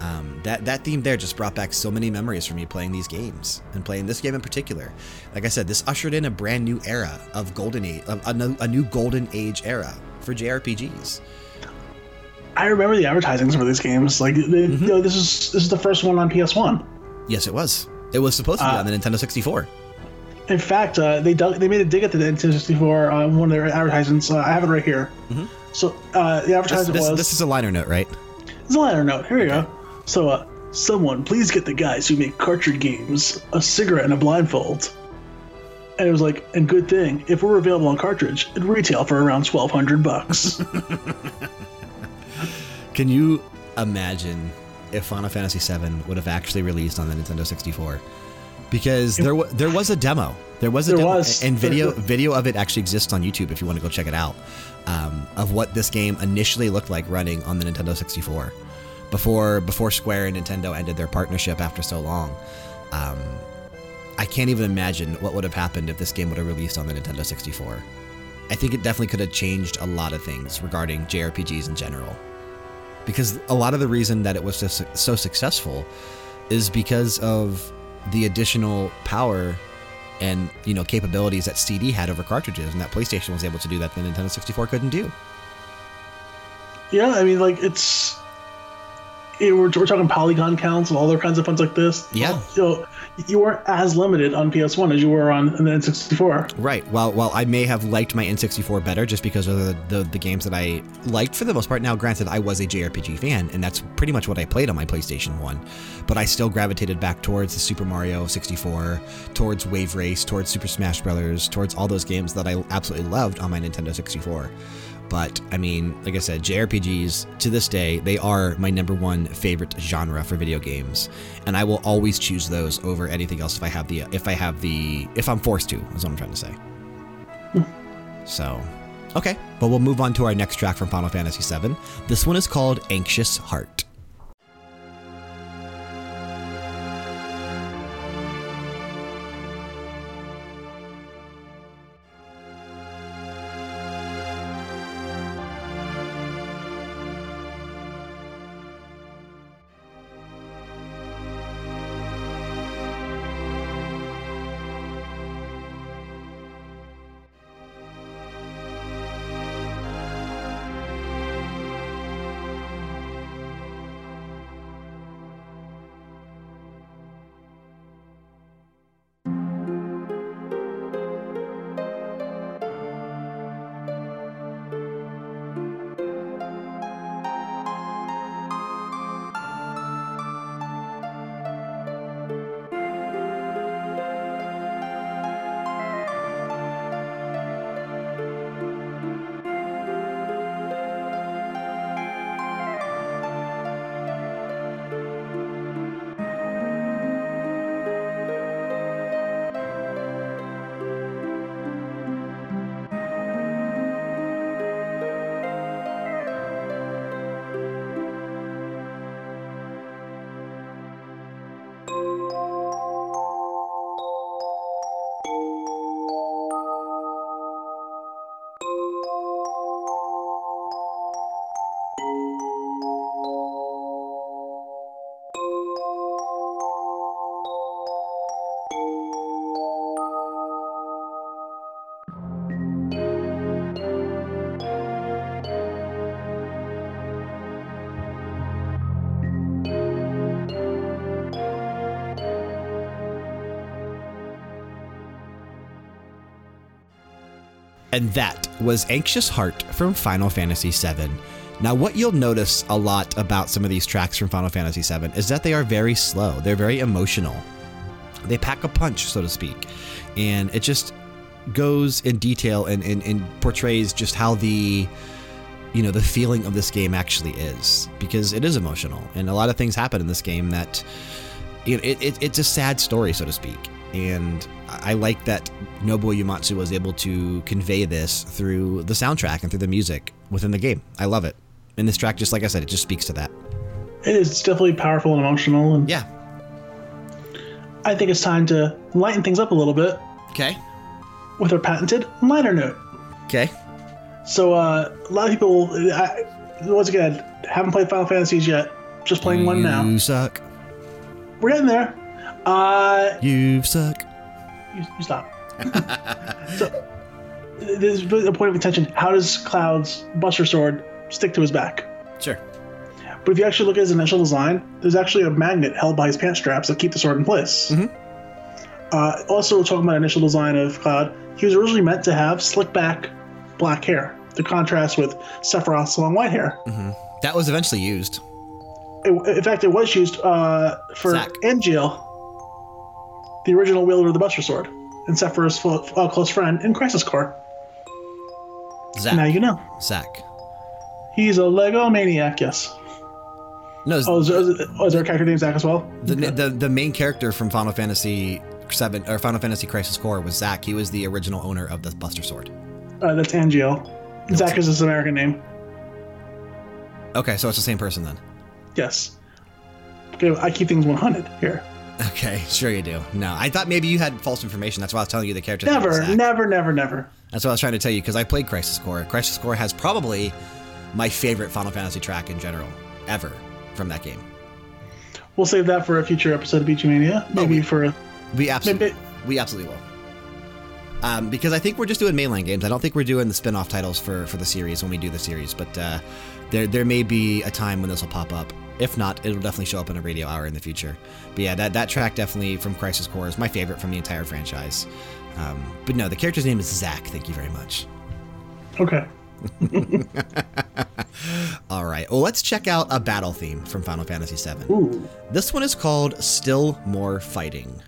Um, that that theme there just brought back so many memories for me playing these games and playing this game in particular. Like I said, this ushered in a brand new era of golden age, a, a, a new golden age era for JRPGs. I remember the advertisings for these games. Like, they, Mm-hmm. you know, this is this is the first one on PS One. Yes, it was. It was supposed to be Uh, on the Nintendo 64. In fact, uh, they dug, they made a dig at the Nintendo 64 on one of their advertisements. Uh, I have it right here. So uh, the This, advertisement this, was this is a liner note, right? It's a liner note. Here we go. So, uh, someone please get the guys who make cartridge games a cigarette and a blindfold. And it was like, and good thing, if we're available on cartridge, it'd retail for around twelve hundred bucks. Can you imagine if Final Fantasy VII would have actually released on the Nintendo 64? Because there, wa there was a demo. There was a There demo, was. and video video of it actually exists on YouTube if you want to go check it out. Um, of what this game initially looked like running on the Nintendo 64, before before Square and Nintendo ended their partnership after so long. Um, I can't even imagine what would have happened if this game would have released on the Nintendo 64. I think it definitely could have changed a lot of things regarding JRPGs in general because a lot of the reason that it was so, so successful is because of the additional power and you know capabilities that CD had over cartridges, and that PlayStation was able to do that the Nintendo 64 couldn't do. yeah, I mean, like it's. It- we're, we're talking polygon counts and all other kinds of fun like this. Yeah. You know, you weren't as limited on PS1 as you were on the N64. Right. While while I may have liked my N64 better just because of the, the, the games that I liked for the most part. Now, granted, I was a JRPG fan, and that's pretty much what I played on my PlayStation 1. But I still gravitated back towards the Super Mario 64, towards Wave Race, towards Super Smash Brothers, towards all those games that I absolutely loved on my Nintendo 64. But I mean, like I said, JRPGs to this day, they are my number one favorite genre for video games, and I will always choose those over anything else if I have the if I have the if I'm forced to. Is what I'm trying to say. Hmm. So, okay, but we'll move on to our next track from Final Fantasy VII. This one is called "Anxious Heart." And that was Anxious Heart from Final Fantasy VII. Now, what you'll notice a lot about some of these tracks from Final Fantasy VII is that they are very slow, they're very emotional. they pack a punch, so to speak, and it just goes in detail and, and, and portrays just how the you know the feeling of this game actually is because it is emotional and a lot of things happen in this game that you know, it, it, it's a sad story so to speak and I like that Nobuo Uematsu was able to convey this through the soundtrack and through the music within the game. I love it. And this track, just like I said, it just speaks to that. It is. Definitely powerful and emotional. And Yeah. I think it's time to lighten things up a little bit Okay. with our patented liner note. Okay. So uh, a lot of people, I, once again, haven't played Final Fantasies yet. Just playing one now. You suck. We're getting there. Uh, You suck. you, you stop. so, there's a point of contention. How does Cloud's Buster Sword stick to his back? Sure. But if you actually look at his initial design, there's actually a magnet held by his pant straps that keep the sword in place. Uh, also, talking about initial design of Cloud, he was originally meant to have slick back black hair to contrast with Sephiroth's long white hair. That was eventually used. It- in fact, it was used uh, for. Angeal, the original wielder of the Buster Sword, and Sephiroth's uh, close friend in Crisis Core. Zack. Now you know. Zack. He's a Lego maniac, yes. No, Oh, is, oh, is there a character named Zack as well? the, the the main character from Final Fantasy Seven or Final Fantasy Crisis Core was Zack. He was the original owner of the Buster Sword. Uh, that's Angeal. Zack is his American name. Okay, so it's the same person then. Yes. Okay, I keep things 100 here. Okay, sure you do. No, I thought maybe you had false information. That's why I was telling you the character. Never, never, never, never. That's what I was trying to tell you because I played Crisis Core. Crisis Core has probably my favorite Final Fantasy track in general ever from that game. We'll save that for a future episode of BGMania. Maybe for a. We absolutely, Maybe- we absolutely will. Um, because I think we're just doing mainline games. I don't think we're doing the spin-off titles for, for the series when we do the series. But uh, there there may be a time when this will pop up. If not, it'll definitely show up in a radio hour in the future. But yeah, that, that track definitely from Crisis Core is my favorite from the entire franchise. Um, but no, the character's name is Zack. Thank you very much. Okay. All right. Well, let's check out a battle theme from Final Fantasy VII. Ooh. This one is called Still More Fighting.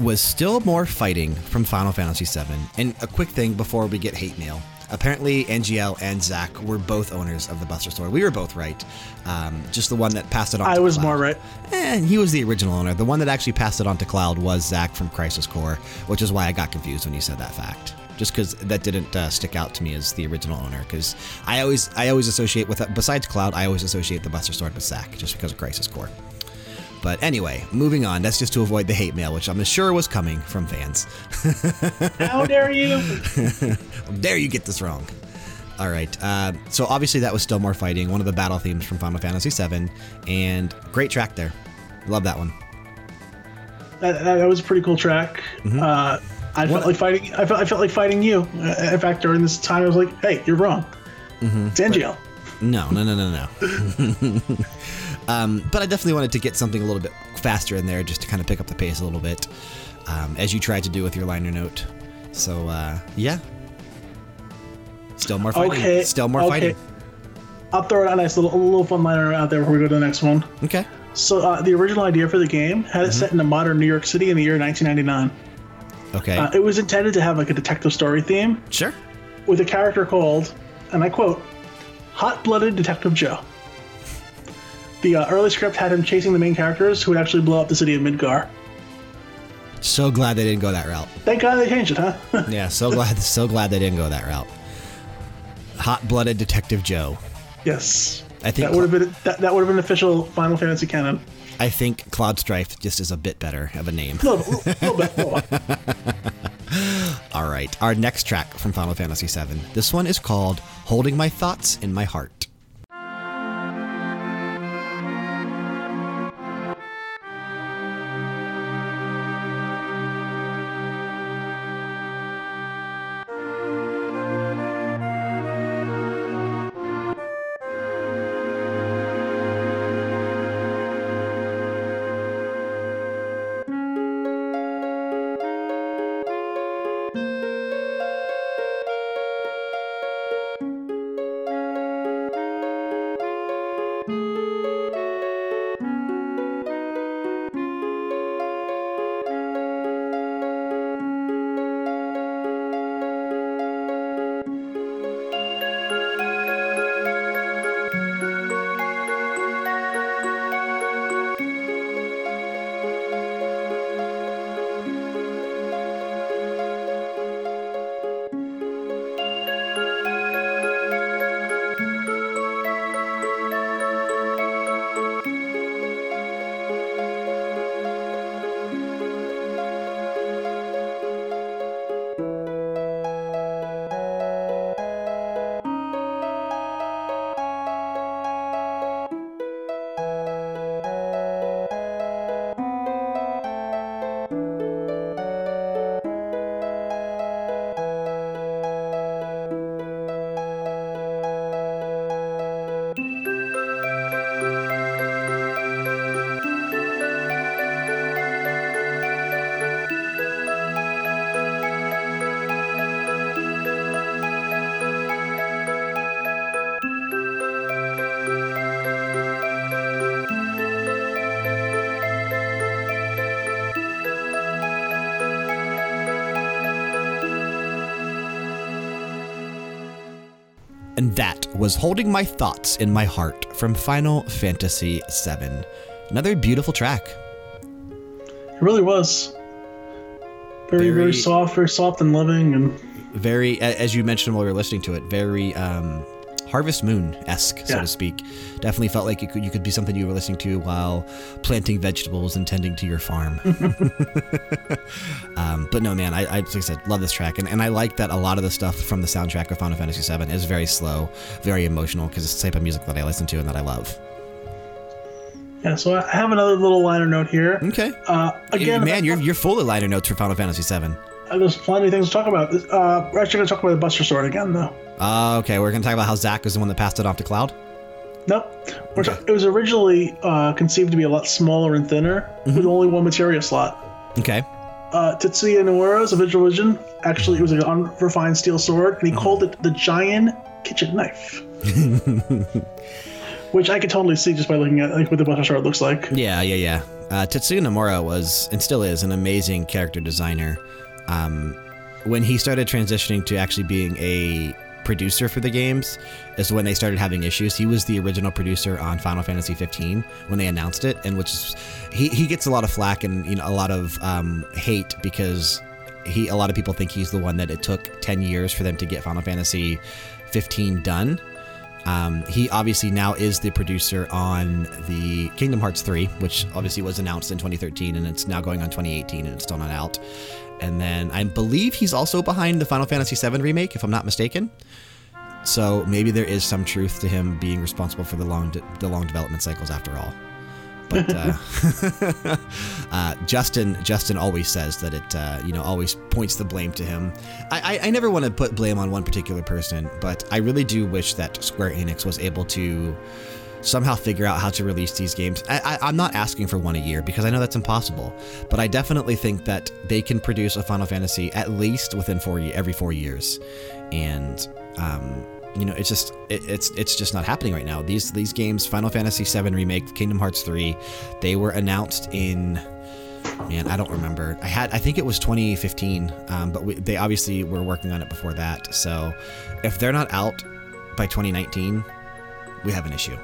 Was still more fighting from Final Fantasy VII. And a quick thing before we get hate mail. Apparently, Angeal and Zack were both owners of the Buster Sword. We were both right. Um, just the one that passed it on. I was Cloud. more right. And he was the original owner. The one that actually passed it on to Cloud was Zack from Crisis Core, which is why I got confused when you said that fact. Just because that didn't uh, stick out to me as the original owner. Because I always, I always associate with besides Cloud, I always associate the Buster Sword with Zack, just because of Crisis Core. But anyway, moving on. That's just to avoid the hate mail, which I'm sure was coming from fans. How dare you? How dare you get this wrong? All right. Uh, so obviously that was still more fighting. One of the battle themes from Final Fantasy VII, and great track there. Love that one. that, that was a pretty cool track. Uh, I felt like fighting. I felt, I felt like fighting you. Uh, In fact, during this time, I was like, "Hey, you're wrong. It's Angeal." No, no, no, no, no. um, but I definitely wanted to get something a little bit faster in there just to kind of pick up the pace a little bit, um, as you tried to do with your liner note. So, uh, yeah. Still more fighting. Okay. Still more okay. fighting. I'll throw a nice little, a little fun liner out there before we go to the next one. Okay. So, uh, the original idea for the game had it Mm-hmm. set in a modern New York City in the year 1999. Okay. Uh, it was intended to have like a detective story theme sure. with a character called, and I quote, "Hot Blooded Detective Joe." The uh, early script had him chasing the main characters who would actually blow up the city of Midgar. So glad they didn't go that route. Thank God they changed it, huh? Yeah, so glad, so glad they didn't go that route. Hot-blooded Detective Joe. yes. I think That would have been that, that would have been official Final Fantasy canon. I think Cloud Strife just is a bit better of a name. A little, little bit. Little bit. All right, our next track from Final Fantasy VII. This one is called "Holding My Thoughts in My Heart." And that was Holding My Thoughts in My Heart from Final Fantasy VII. Another beautiful track. It really was. Very, very, Very- soft, very soft and loving, and Very, as you mentioned while we were listening to it, very um, Harvest Moon esque, so Yeah. to speak. Definitely felt like you could, you could be something you were listening to while planting vegetables and tending to your farm. um, but no, man, I, I, like I said, love this track. And, and I like that a lot of the stuff from the soundtrack of Final Fantasy VII is very slow, very emotional, because it's the type of music that I listen to and that I love. yeah. So I have another little liner note here. Okay. Uh, again, man, you're, you're full of liner notes for Final Fantasy VII. Uh, there's plenty of things to talk about. Uh, we're actually going to talk about the Buster Sword again, though. Uh, okay, we're going to talk about how Zack was the one that passed it off to Cloud. Nope. We're it was originally uh, conceived to be a lot smaller and thinner, Mm-hmm. with only one materia slot. Okay. Uh, Tetsuya Nomura's original vision, actually, it was an unrefined steel sword, and he called it the Giant Kitchen Knife. Which I could totally see just by looking at like what the Buster Sword looks like. Yeah, yeah, yeah. Uh, Tetsuya Nomura was and still is an amazing character designer. Um, when he started transitioning to actually being a producer for the games, is when they started having issues. He was the original producer on Final Fantasy 15 when they announced it, and which is he, he gets a lot of flack and you know a lot of um, hate because he a lot of people think he's the one that it took 10 years for them to get Final Fantasy 15 done. Um, he obviously now is the producer on the Kingdom Hearts 3, which obviously was announced in 2013 and it's now going on 2018 and it's still not out. And then I believe he's also behind the Final Fantasy VII remake, if I'm not mistaken. So maybe there is some truth to him being responsible for the long the long development cycles after all. But uh, uh, Justin Justin always says that it uh, you know always points the blame to him. I, I, I never want to put blame on one particular person, but I really do wish that Square Enix was able to somehow figure out how to release these games. I, am not asking for one a year because I know that's impossible, but I definitely think that they can produce a Final Fantasy at least within four every four years, and um, you know, it's just it, it's it's just not happening right now. These these games, Final Fantasy VII remake, Kingdom Hearts 3, they were announced in man, I don't remember. I had I think it was 2015, um, but we, they obviously were working on it before that. So if they're not out by 2019, we have an issue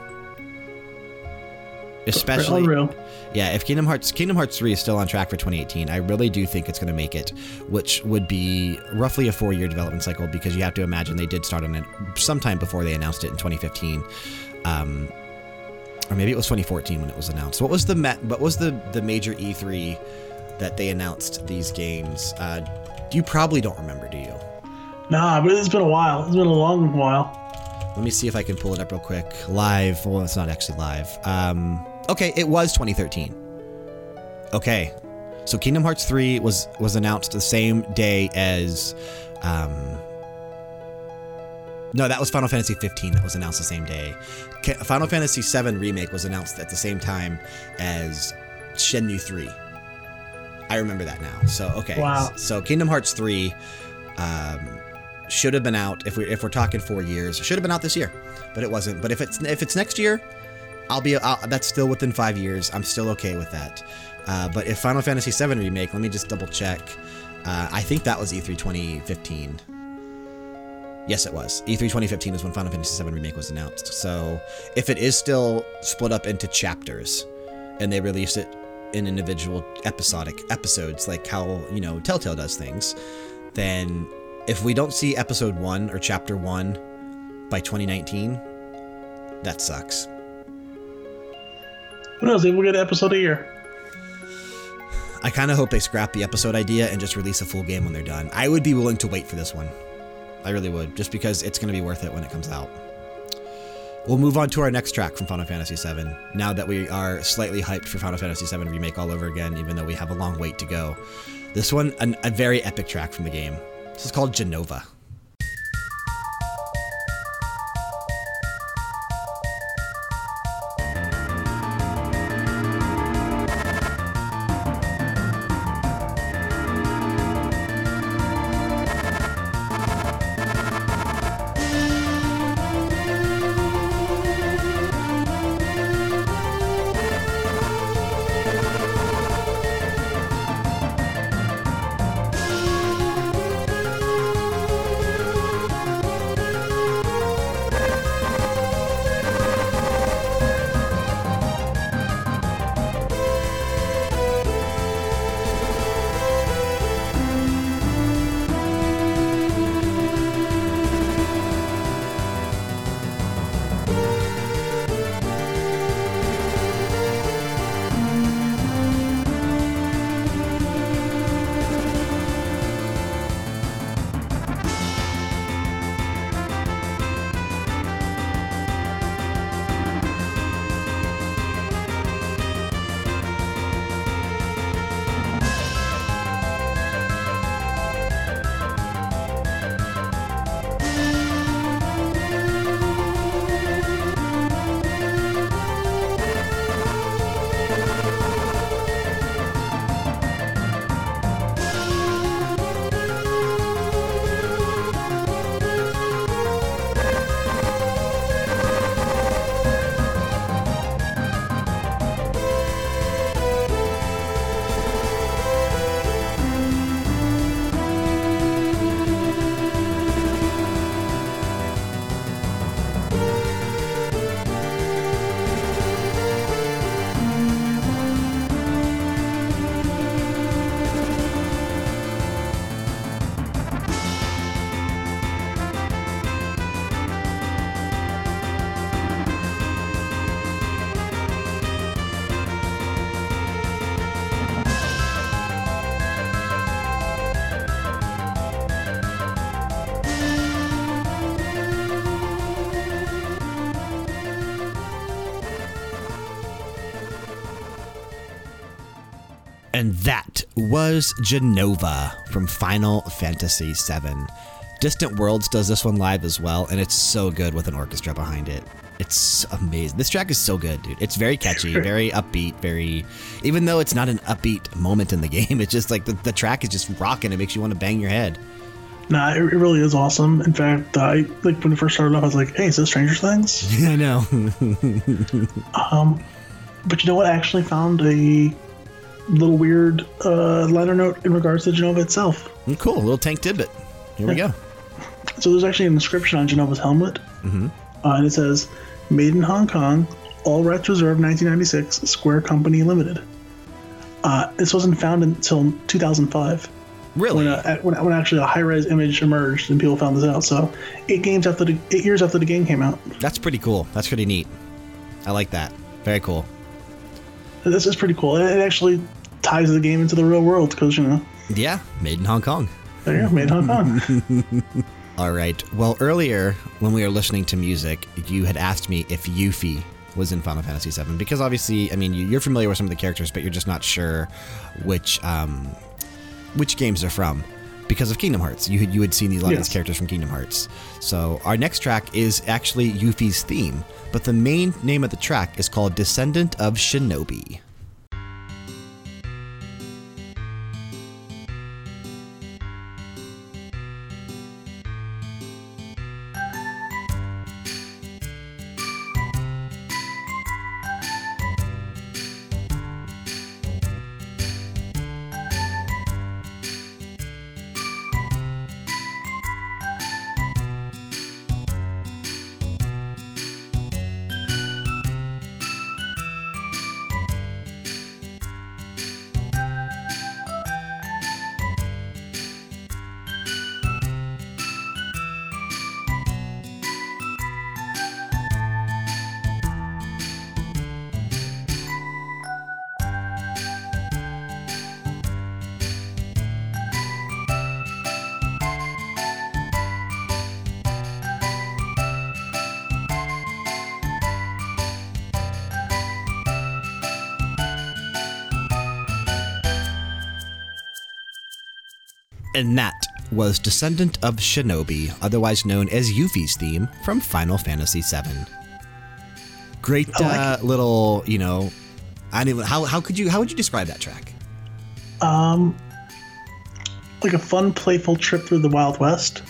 especially yeah if kingdom hearts kingdom hearts 3 is still on track for 2018 i really do think it's going to make it which would be roughly a four year development cycle because you have to imagine they did start on it sometime before they announced it in 2015 um, or maybe it was 2014 when it was announced. What was the what was the the major e3 that they announced these games? Uh, you probably don't remember do you? Nah but it's been a while. It's been a long while. Let me see if I can pull it up real quick. Live. Well, it's not actually live. Um, Okay, it was 2013. Okay. So Kingdom Hearts 3 was was announced the same day as um No, that was Final Fantasy 15 that was announced the same day. Final Fantasy 7 remake was announced at the same time as Shenmue 3. I remember that now. So, okay. Wow. So Kingdom Hearts 3 um, should have been out if we if we're talking 4 years. Should have been out this year, but it wasn't. But if it's if it's next year, I'll be I'll, that's still within five years. I'm still okay with that. Uh, but if Final Fantasy VII remake, let me just double check. Uh, I think that was E3 2015. Yes, it was. E3 2015 is when Final Fantasy VII remake was announced. So if it is still split up into chapters, and they release it in individual episodic episodes, like how you know Telltale does things, then if we don't see episode one or chapter one by 2019, that sucks. Who knows? Maybe we'll get an episode a year. I kind of hope they scrap the episode idea and just release a full game when they're done. I would be willing to wait for this one. I really would, just because it's going to be worth it when it comes out. We'll move on to our next track from Final Fantasy VII, now that we are slightly hyped for Final Fantasy VII Remake all over again, even though we have a long wait to go. This one, an, a very epic track from the game. This is called Jenova. Was Jenova from Final Fantasy VII. Distant Worlds does this one live as well, and it's so good with an orchestra behind it. It's amazing. This track is so good, dude. It's very catchy, very upbeat, very. Even though it's not an upbeat moment in the game, it's just like the, the track is just rocking. It makes you want to bang your head. Nah, it, it really is awesome. In fact, I like when it first started off, I was like, "Hey, is this Stranger Things?" Yeah, I know. Um, but you know what? I actually found a little weird uh, liner note in regards to Jenova itself. cool. Little tank tidbit. Here we go. So there's actually an inscription on Jenova's helmet, mm-hmm. uh, and it says, "Made in Hong Kong, all rights reserved, 1996, Square Company Limited." Uh, this wasn't found until 2005 Really? when, uh, when, when actually a high-res image emerged and people found this out. So eight games after the eight years after the game came out. That's pretty cool. That's pretty neat. I like that. Very cool. This is pretty cool. It actually ties the game into the real world because you know, Yeah, made in Hong Kong. there you go, made in Hong Kong. All right. Well, earlier when we were listening to music, you had asked me if Yuffie was in Final Fantasy VII because obviously, I mean, you- you're familiar with some of the characters, but you're just not sure which um, which games they're from because of Kingdom Hearts. You had you had seen these a lot of these characters from Kingdom Hearts. So our next track is actually Yuffie's theme, but the main name of the track is called Descendant of Shinobi. Was Descendant of Shinobi, otherwise known as Yuffie's theme from Final Fantasy VII. Great like uh, little, you know, I don't how, how could you, how would you describe that track? Um, like a fun, playful trip through the Wild West.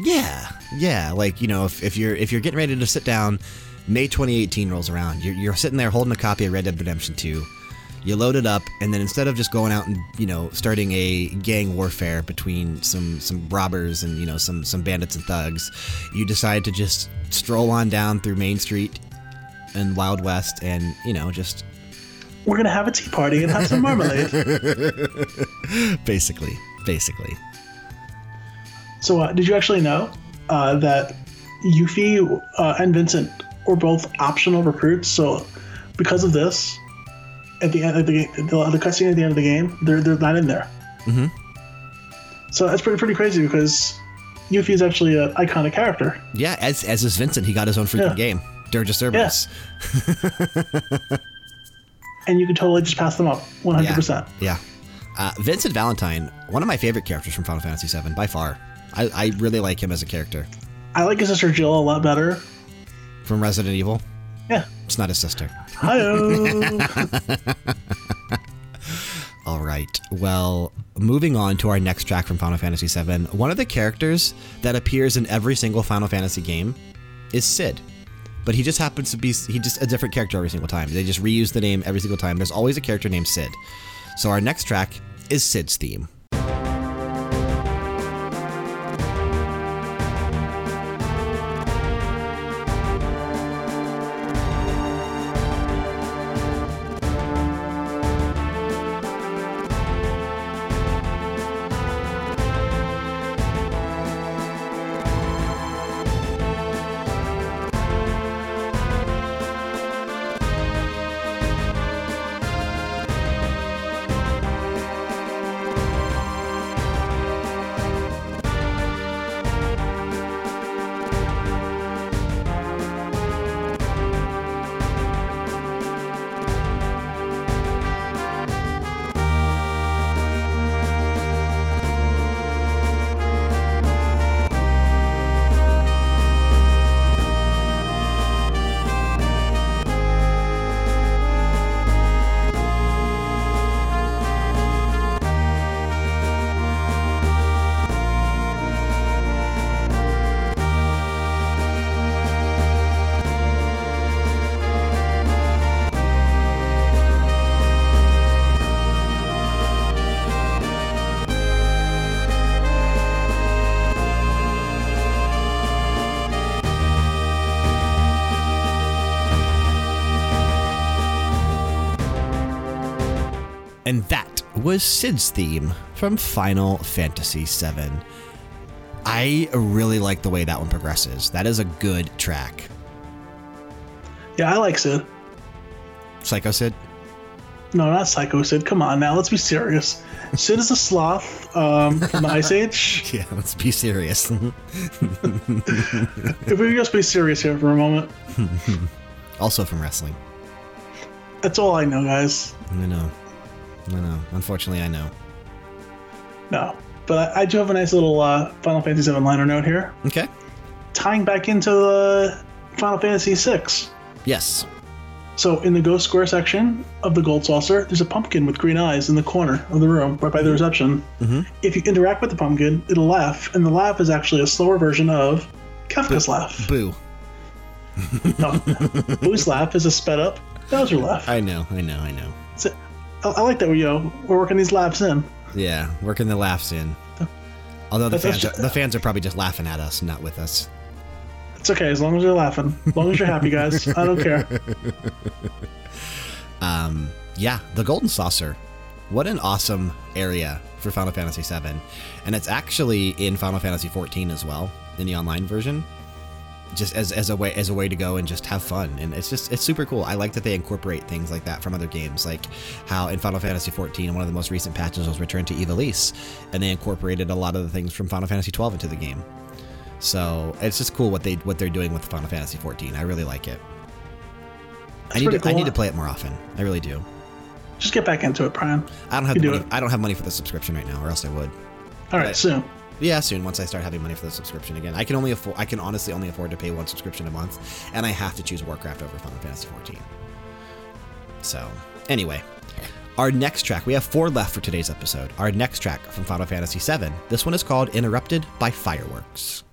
Yeah, yeah. Like you know, if, if you're if you're getting ready to sit down, May 2018 rolls around. You're, you're sitting there holding a copy of Red Dead Redemption 2. You load it up, and then instead of just going out and you know starting a gang warfare between some some robbers and you know some some bandits and thugs, you decide to just stroll on down through Main Street and Wild West, and you know just We're gonna have a tea party and have some marmalade. basically, basically. so, uh, did you actually know uh, that Yuffie uh, and Vincent were both optional recruits? So, because of this, at the end of the game, the, the cutscene at the end of the game, they're they're not in there. Mhm. So that's pretty pretty crazy because Yuffie is actually an iconic character. Yeah, as as is Vincent, he got his own freaking Yeah. game. Dirge Cerberus. and you can totally just pass them up 100%. Yeah. Uh, Vincent Valentine, one of my favorite characters from Final Fantasy VII, by far. I, I really like him as a character. I like his sister Jill a lot better. From Resident Evil. Yeah. It's not his sister. Hi. All right. Well, moving on to our next track from Final Fantasy VII. One of the characters that appears in every single Final Fantasy game is Sid. But he just happens to be he just a different character every single time. They just reuse the name every single time. There's always a character named Sid. So our next track is Sid's theme. Was Sid's theme from Final Fantasy VII. I really like the way that one progresses. That is a good track. Yeah, I like Sid. Psycho Sid? No, not Psycho Sid. Come on now, let's be serious. Sid is a sloth um, from the Ice Age. Yeah, let's be serious. If we just be serious here for a moment. also from wrestling. That's all I know, guys. I know. I know. Unfortunately, I know. No. But I, I do have a nice little uh, Final Fantasy VII liner note here. Okay. Tying back into the Final Fantasy VI. Yes. So in the Ghost Square section of the Gold Saucer, there's a pumpkin with green eyes in the corner of the room, right by the reception. If you interact with the pumpkin, it'll laugh, and the laugh is actually a slower version of Kefka's laugh. Boo. No, Boo's laugh is a sped up Bowser laugh. I know. I know. I know. I, I like that we, you know, we're working these laughs in. Yeah, working the laughs in. Although the That's fans, just- are, the fans are probably just laughing at us, not with us. It's okay as long as you're laughing, as long as you're happy, guys. I don't care. Um, yeah, the Golden Saucer. What an awesome area for Final Fantasy VII, and it's actually in Final Fantasy XIV as well in the online version. Just as, as a way as a way to go and just have fun, and it's just it's super cool. I like that they incorporate things like that from other games, like how in Final Fantasy XIV, one of the most recent patches was Return to Ivalice, and they incorporated a lot of the things from Final Fantasy XII into the game. So it's just cool what they what they're doing with Final Fantasy XIV. I really like it. I need to, pretty I need to play it more often. I really do. Just get back into it, prime I don't have the do money. it. I don't have money for the subscription right now, or else I would. All right, Right. soon. Yeah, soon. Once I start having money for the subscription again, I can only afford. I can honestly only afford to pay one subscription a month, and I have to choose Warcraft over Final Fantasy XIV. So, anyway, our next track. We have four left for today's episode. Our next track from Final Fantasy VII. This one is called "Interrupted by Fireworks."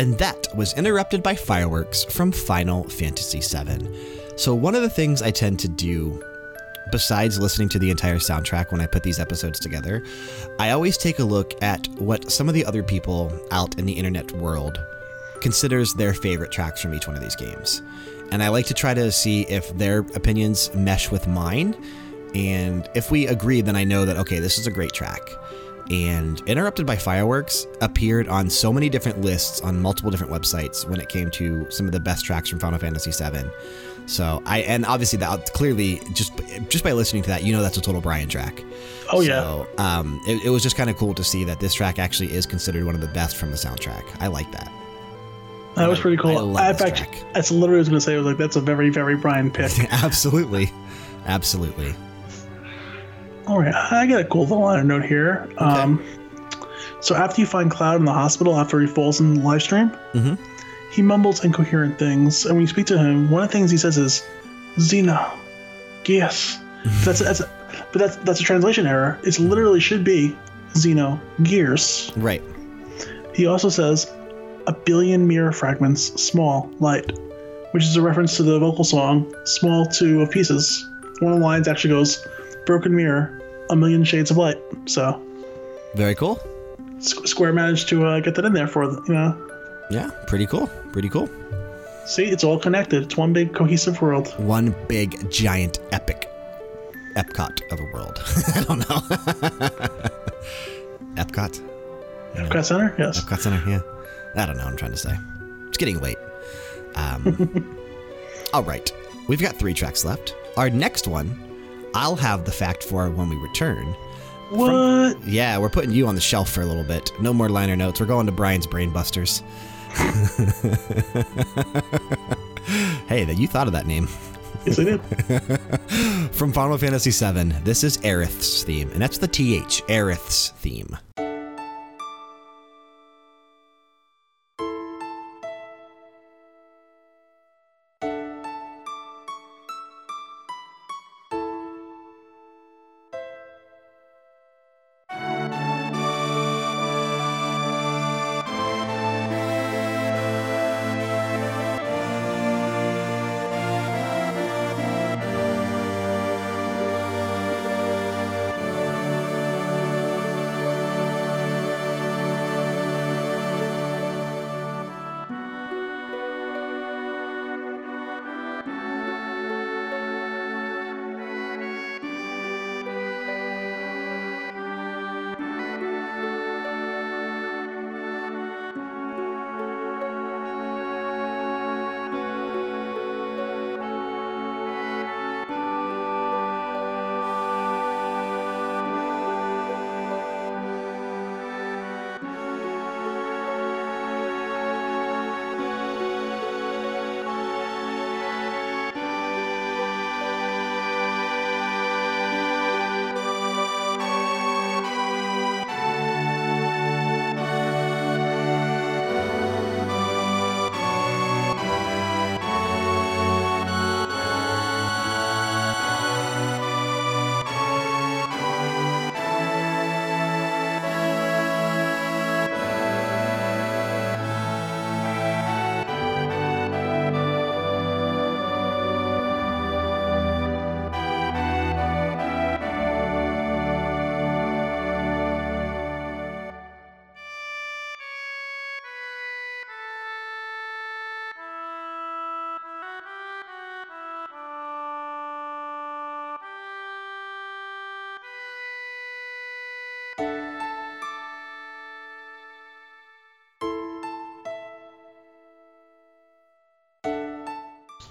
And that was interrupted by fireworks from Final Fantasy VII. So, one of the things I tend to do besides listening to the entire soundtrack when I put these episodes together, I always take a look at what some of the other people out in the internet world considers their favorite tracks from each one of these games. And I like to try to see if their opinions mesh with mine. And if we agree, then I know that, okay, this is a great track. And Interrupted by Fireworks appeared on so many different lists on multiple different websites when it came to some of the best tracks from Final Fantasy VII. So I and obviously that clearly just just by listening to that, you know that's a total Brian track. Oh yeah. So um, it, it was just kind of cool to see that this track actually is considered one of the best from the soundtrack. I like that. That was pretty I cool. love I, this fact, track. that's literally what I was going to say. I was like, that's a very, very Brian pick. Absolutely, absolutely. All right, I got a cool little liner note here. Um, so after you find Cloud in the hospital after he falls in the Lifestream, Mhm. he mumbles incoherent things, and when you speak to him, one of the things he says is "Xeno, Geas." that's that's but that's that's a translation error. It's literally should be Xeno Gears. Right. He also says a billion mirror fragments, small, light, which is a reference to the vocal song "Small Two of Pieces." One of the lines actually goes, "Broken mirror, a million shades of light." So Very cool. S- Square managed to uh, get that in there for you know. Yeah, pretty cool. Pretty cool. See, it's all connected. It's one big cohesive world. One big, giant, epic Epcot of a world. I don't know. Epcot? Epcot Center, yes. Epcot Center, yeah. I don't know what I'm trying to say. It's getting late. Um, all right. We've got three tracks left. Our next one, I'll have the fact for when we return. What? Yeah, we're putting you on the shelf for a little bit. No more liner notes. We're going to Brian's Brainbusters. Hey, that you thought of that name. Yes, I did. From Final Fantasy VII, this is Aerith's theme, and that's the TH, Aerith's theme.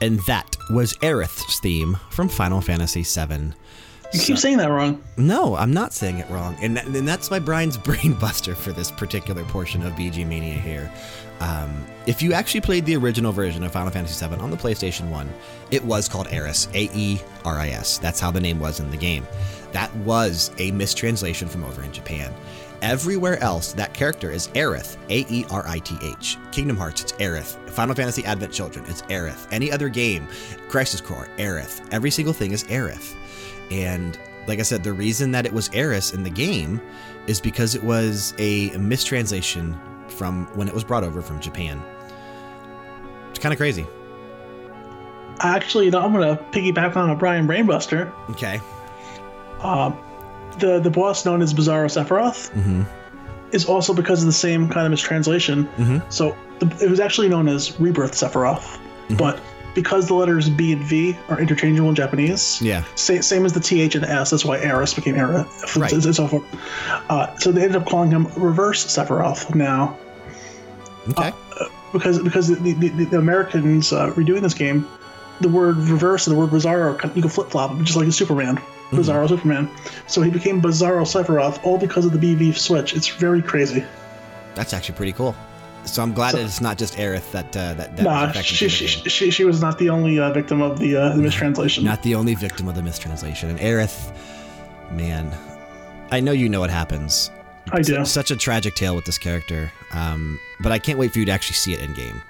And that was Aerith's theme from Final Fantasy VII. You keep saying that wrong. No, I'm not saying it wrong. And, that, and that's my Brian's brain buster for this particular portion of BG Mania here. Um, if you actually played the original version of Final Fantasy VII on the PlayStation 1, it was called Aeris, A E R I S. That's how the name was in the game. That was a mistranslation from over in Japan. Everywhere else, that character is Aerith, A E R I T H. Kingdom Hearts, it's Aerith. Final Fantasy Advent Children, it's Aerith. Any other game, Crisis Core, Aerith. Every single thing is Aerith. And like I said, the reason that it was Aeris in the game is because it was a mistranslation from when it was brought over from Japan. It's kind of crazy. Actually, you know, I'm gonna piggyback on a Brian Brainbuster. Okay. Uh, the the boss known as Bizarro Sephiroth mm-hmm. is also because of the same kind of mistranslation. Mm-hmm. So the, it was actually known as Rebirth Sephiroth, mm-hmm. but because the letters B and V are interchangeable in Japanese, Yeah. Sa- same as the TH and S. That's why Aeris became Aerith, Right. and so forth. Uh, so they ended up calling him Reverse Sephiroth now, Okay. Uh, because because the, the, the Americans uh, redoing this game, the word reverse and the word Bizarro you can flip flop just like a Superman, Bizarro Superman. So he became Bizarro Sephiroth all because of the BV switch. It's very crazy. That's actually pretty cool. So I'm glad So- that it's not just Aerith that uh, that, that Nah, affected she, she, she, she was not the only uh, victim of the, uh, the mistranslation. not the only victim of the mistranslation. And Aerith, man, I know you know what happens. I do. Such a tragic tale with this character. Um, but I can't wait for you to actually see it in game.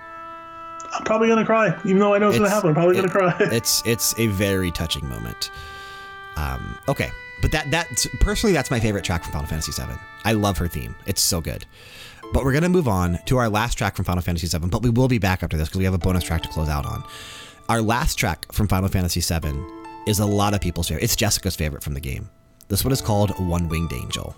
I'm probably gonna cry, even though I know it's, gonna happen. I'm probably it- gonna cry. It's it's a very touching moment. Um, okay, but that that personally that's my favorite track from Final Fantasy VII. I love her theme. It's so good. But we're gonna move on to our last track from Final Fantasy VII. But we will be back after this because we have a bonus track to close out on. Our last track from Final Fantasy VII is a lot of people's favorite. It's Jessica's favorite from the game. This one is called One Winged Angel.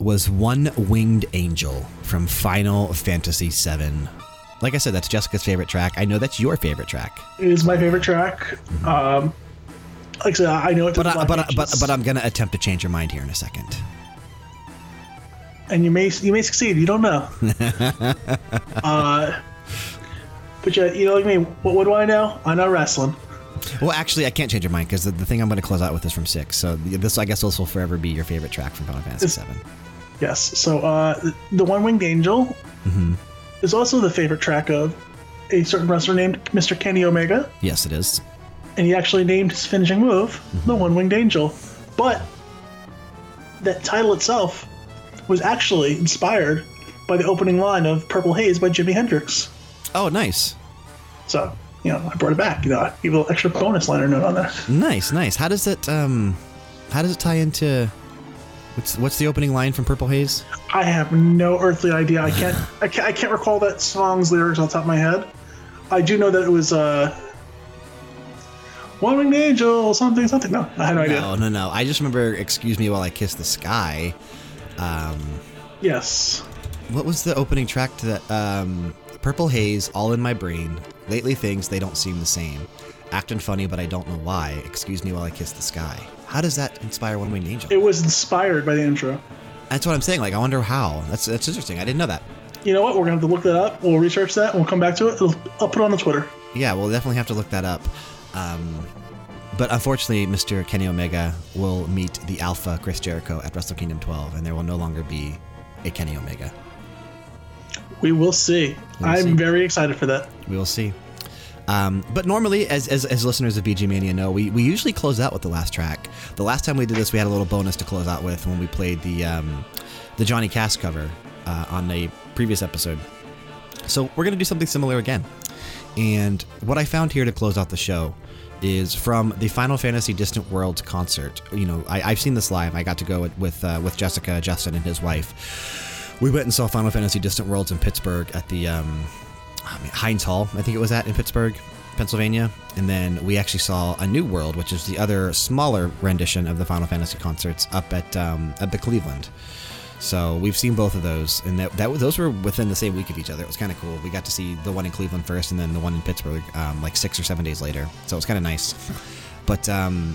Was One Winged Angel from Final Fantasy VII. Like I said, that's Jessica's favorite track. I know that's your favorite track. It is my favorite track. Um, like I said, I know it's But, I, but, but, but I'm going to attempt to change your mind here in a second. and you may you may succeed. You don't know. uh, but yeah, you know, like me, what, what do I know? I know wrestling. Well, actually, I can't change your mind because the, the thing I'm going to close out with is from six. So this, I guess, this will forever be your favorite track from Final Fantasy It's- VII. Yes. So uh, the One Winged Angel Mm-hmm. is also the favorite track of a certain wrestler named Mr. Kenny Omega, Yes, it is. and he actually named his finishing move the One Winged Angel. But that title itself was actually inspired by the opening line of Purple Haze by Jimi Hendrix. Oh, nice, So, you know, I brought it back. You know, I gave a little extra bonus liner note on there. nice, nice. How does it um, how does it tie into? What's what's the opening line from Purple Haze? I have no earthly idea. I can't, I can't, I can't recall that song's lyrics on the top of my head. I do know that it was uh, One Winged Angel, something, something. No, I had no idea. No, no, no. I just remember "Excuse Me While I Kiss the Sky." Um, yes. What was the opening track to that? Um, Purple Haze, All in My Brain. Lately, things they don't seem the same. Acting funny, but I don't know why. Excuse me while I kiss the sky. How does that inspire One Winged Angel? It was inspired by the intro. That's what I'm saying. Like, I wonder how. That's that's interesting. I didn't know that. You know what? We're gonna have to look that up. We'll research that. and We'll come back to it. It'll, I'll put it on the Twitter. Yeah, we'll definitely have to look that up. Um, but unfortunately, Mr. Kenny Omega will meet the Alpha Chris Jericho at Wrestle Kingdom 12, and there will no longer be a Kenny Omega. We will see. We'll I'm see. very excited for that. We will see. Um, but normally, as, as, as listeners of BG Mania know, we, we usually close out with the last track. The last time we did this, we had a little bonus to close out with when we played the um, the Johnny Cash cover uh, on a previous episode. So we're going to do something similar again. And what I found here to close out the show is from the Final Fantasy Distant Worlds concert. You know, I, I've seen this live. I got to go with with, uh, with Jessica, Justin, and his wife. We went and saw Final Fantasy Distant Worlds in Pittsburgh at the um, Heinz Hall, I think it was at in Pittsburgh, Pennsylvania. And then we actually saw a new world, which is the other smaller rendition of the Final Fantasy concerts up at um, at the Cleveland. So we've seen both of those, and that, that those were within the same week of each other. It was kind of cool. We got to see the one in Cleveland first, and then the one in Pittsburgh um, like six or seven days later. So it was kind of nice. But um,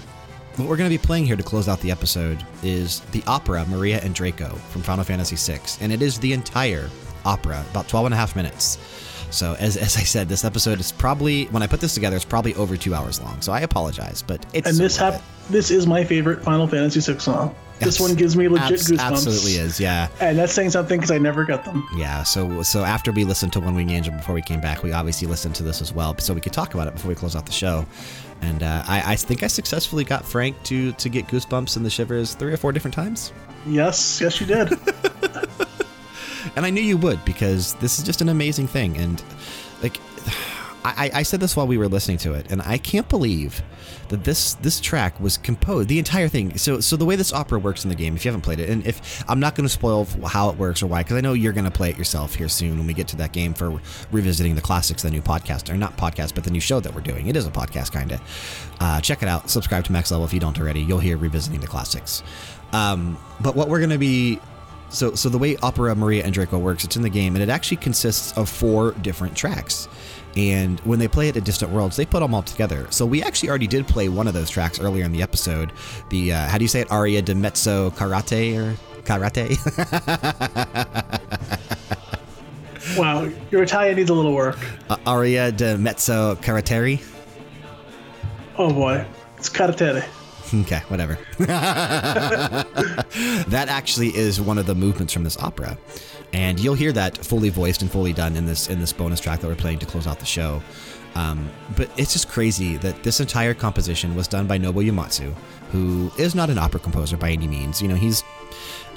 what we're going to be playing here to close out the episode is the opera Maria and Draco from Final Fantasy VI, and it is the entire opera, about 12 and a half minutes. So as, as I said, this episode is probably when I put this together, it's probably over two hours long. So I apologize, but it's And this hap- it. This is my favorite Final Fantasy VI song. This one gives me legit abs- goosebumps. Absolutely is, yeah. And that's saying something because I never got them. Yeah, so so after we listened to One Wing Angel before we came back, we obviously listened to this as well, so we could talk about it before we close out the show. And uh, I, I think I successfully got Frank to to get goosebumps and the shivers three or four different times, Yes, yes, you did. and I knew you would because this is just an amazing thing. And like, I, I said this while we were listening to it, and I can't believe that this this track was composed the entire thing. So so the way this opera works in the game, if you haven't played it, and if I'm not going to spoil how it works or why, because I know you're going to play it yourself here soon when we get to that game for revisiting the classics, the new podcast or not podcast, but the new show that we're doing. It is a podcast kind of. Uh, check it out. Subscribe to Max Level if you don't already. You'll hear revisiting the classics. Um, but what we're going to be so, so the way Opera Maria and Draco works, it's in the game, and it actually consists of four different tracks. And when they play it at Distant Worlds, they put them all together. So we actually already did play one of those tracks earlier in the episode. The uh, how do you say it? Aria de Mezzo Karate or Karate? wow, your Italian needs a little work. uh, Aria de Mezzo Karateri. Oh boy, it's Carattere. Okay, whatever. that actually is one of the movements from this opera, and you'll hear that fully voiced and fully done in this in this bonus track that we're playing to close out the show. Um, but it's just crazy that this entire composition was done by Nobuo Uematsu, who is not an opera composer by any means. You know, he's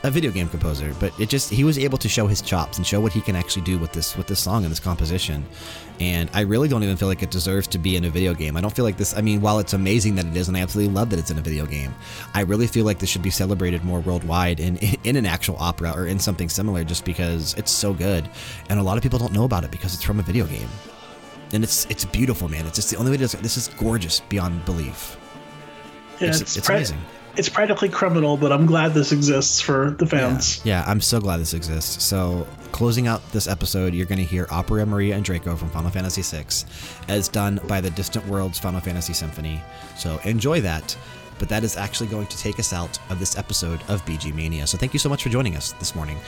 a video game composer, but it just he was able to show his chops and show what he can actually do with this with this song and this composition. And I really don't even feel like it deserves to be in a video game. I don't feel like this. I mean, while it's amazing that it is, and I absolutely love that it's in a video game, I really feel like this should be celebrated more worldwide in in an actual opera or in something similar, just because it's so good. And a lot of people don't know about it because it's from a video game. And it's it's beautiful, man. It's just the only way to. This is gorgeous beyond belief. Yeah, It's- it's, it's amazing. It's practically criminal, but I'm glad this exists for the fans. Yeah, yeah I'm so glad this exists. So, closing out this episode, you're going to hear Opera Maria and Draco from Final Fantasy VI, as done by the Distant Worlds Final Fantasy Symphony. So, enjoy that. But that is actually going to take us out of this episode of BG Mania. So, thank you so much for joining us this morning.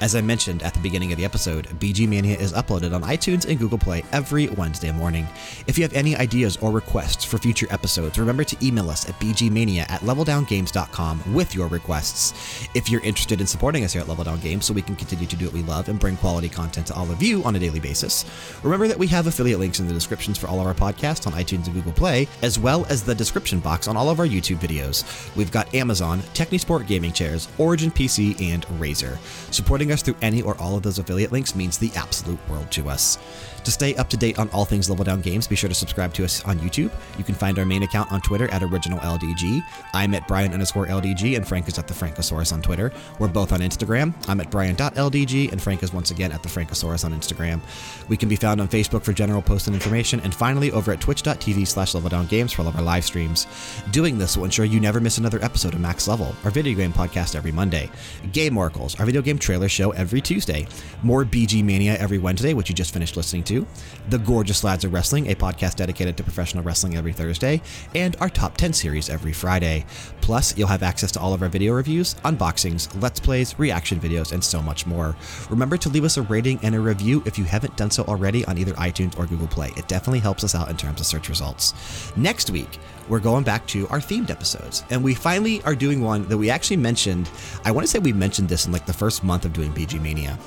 As I mentioned at the beginning of the episode, BG Mania is uploaded on iTunes and Google Play every Wednesday morning. If you have any ideas or requests for future episodes, remember to email us at bgmania at leveldowngames.com with your requests. If you're interested in supporting us here at Level Down Games so we can continue to do what we love and bring quality content to all of you on a daily basis, remember that we have affiliate links in the descriptions for all of our podcasts on iTunes and Google Play, as well as the description box on all of our YouTube videos. We've got Amazon, Technisport Gaming Chairs, Origin PC, and Razer. Supporting us through any or all of those affiliate links means the absolute world to us. To stay up to date on all things Level Down Games, be sure to subscribe to us on YouTube. You can find our main account on Twitter at OriginalLDG. I'm at Brian underscore LDG, and Frank is at the Frankosaurus on Twitter. We're both on Instagram. I'm at Brian.LDG, and Frank is once again at the Frankosaurus on Instagram. We can be found on Facebook for general posts and information, and finally over at twitch.tv slash leveldowngames for all of our live streams. Doing this will ensure you never miss another episode of Max Level, our video game podcast every Monday. Game Oracles, our video game trailer show every Tuesday. More BG Mania every Wednesday, which you just finished listening to. The Gorgeous Lads of Wrestling, a podcast dedicated to professional wrestling every Thursday, and our Top 10 series every Friday. Plus, you'll have access to all of our video reviews, unboxings, let's plays, reaction videos, and so much more. Remember to leave us a rating and a review if you haven't done so already on either iTunes or Google Play. It definitely helps us out in terms of search results. Next week, we're going back to our themed episodes. And we finally are doing one that we actually mentioned. I want to say we mentioned this in like the first month of doing BG Mania.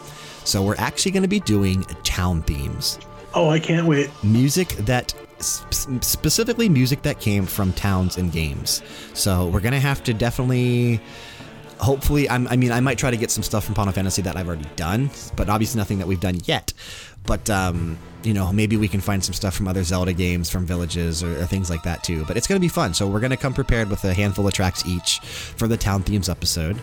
So we're actually going to be doing town themes. Oh, I can't wait. Music that specifically music that came from towns and games. So we're going to have to definitely hopefully I'm, i mean i might try to get some stuff from final fantasy that i've already done but obviously nothing that we've done yet but um, you know maybe we can find some stuff from other zelda games from villages or, or things like that too but it's going to be fun so we're going to come prepared with a handful of tracks each for the town themes episode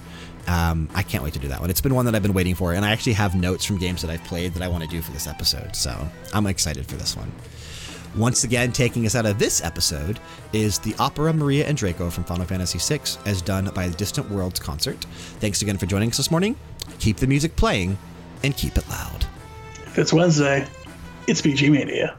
um, I can't wait to do that one. It's been one that I've been waiting for, and I actually have notes from games that I've played that I want to do for this episode. So I'm excited for this one. Once again, taking us out of this episode is the opera Maria and Draco from Final Fantasy VI, as done by the Distant Worlds Concert. Thanks again for joining us this morning. Keep the music playing and keep it loud. If it's Wednesday, it's BG Mania.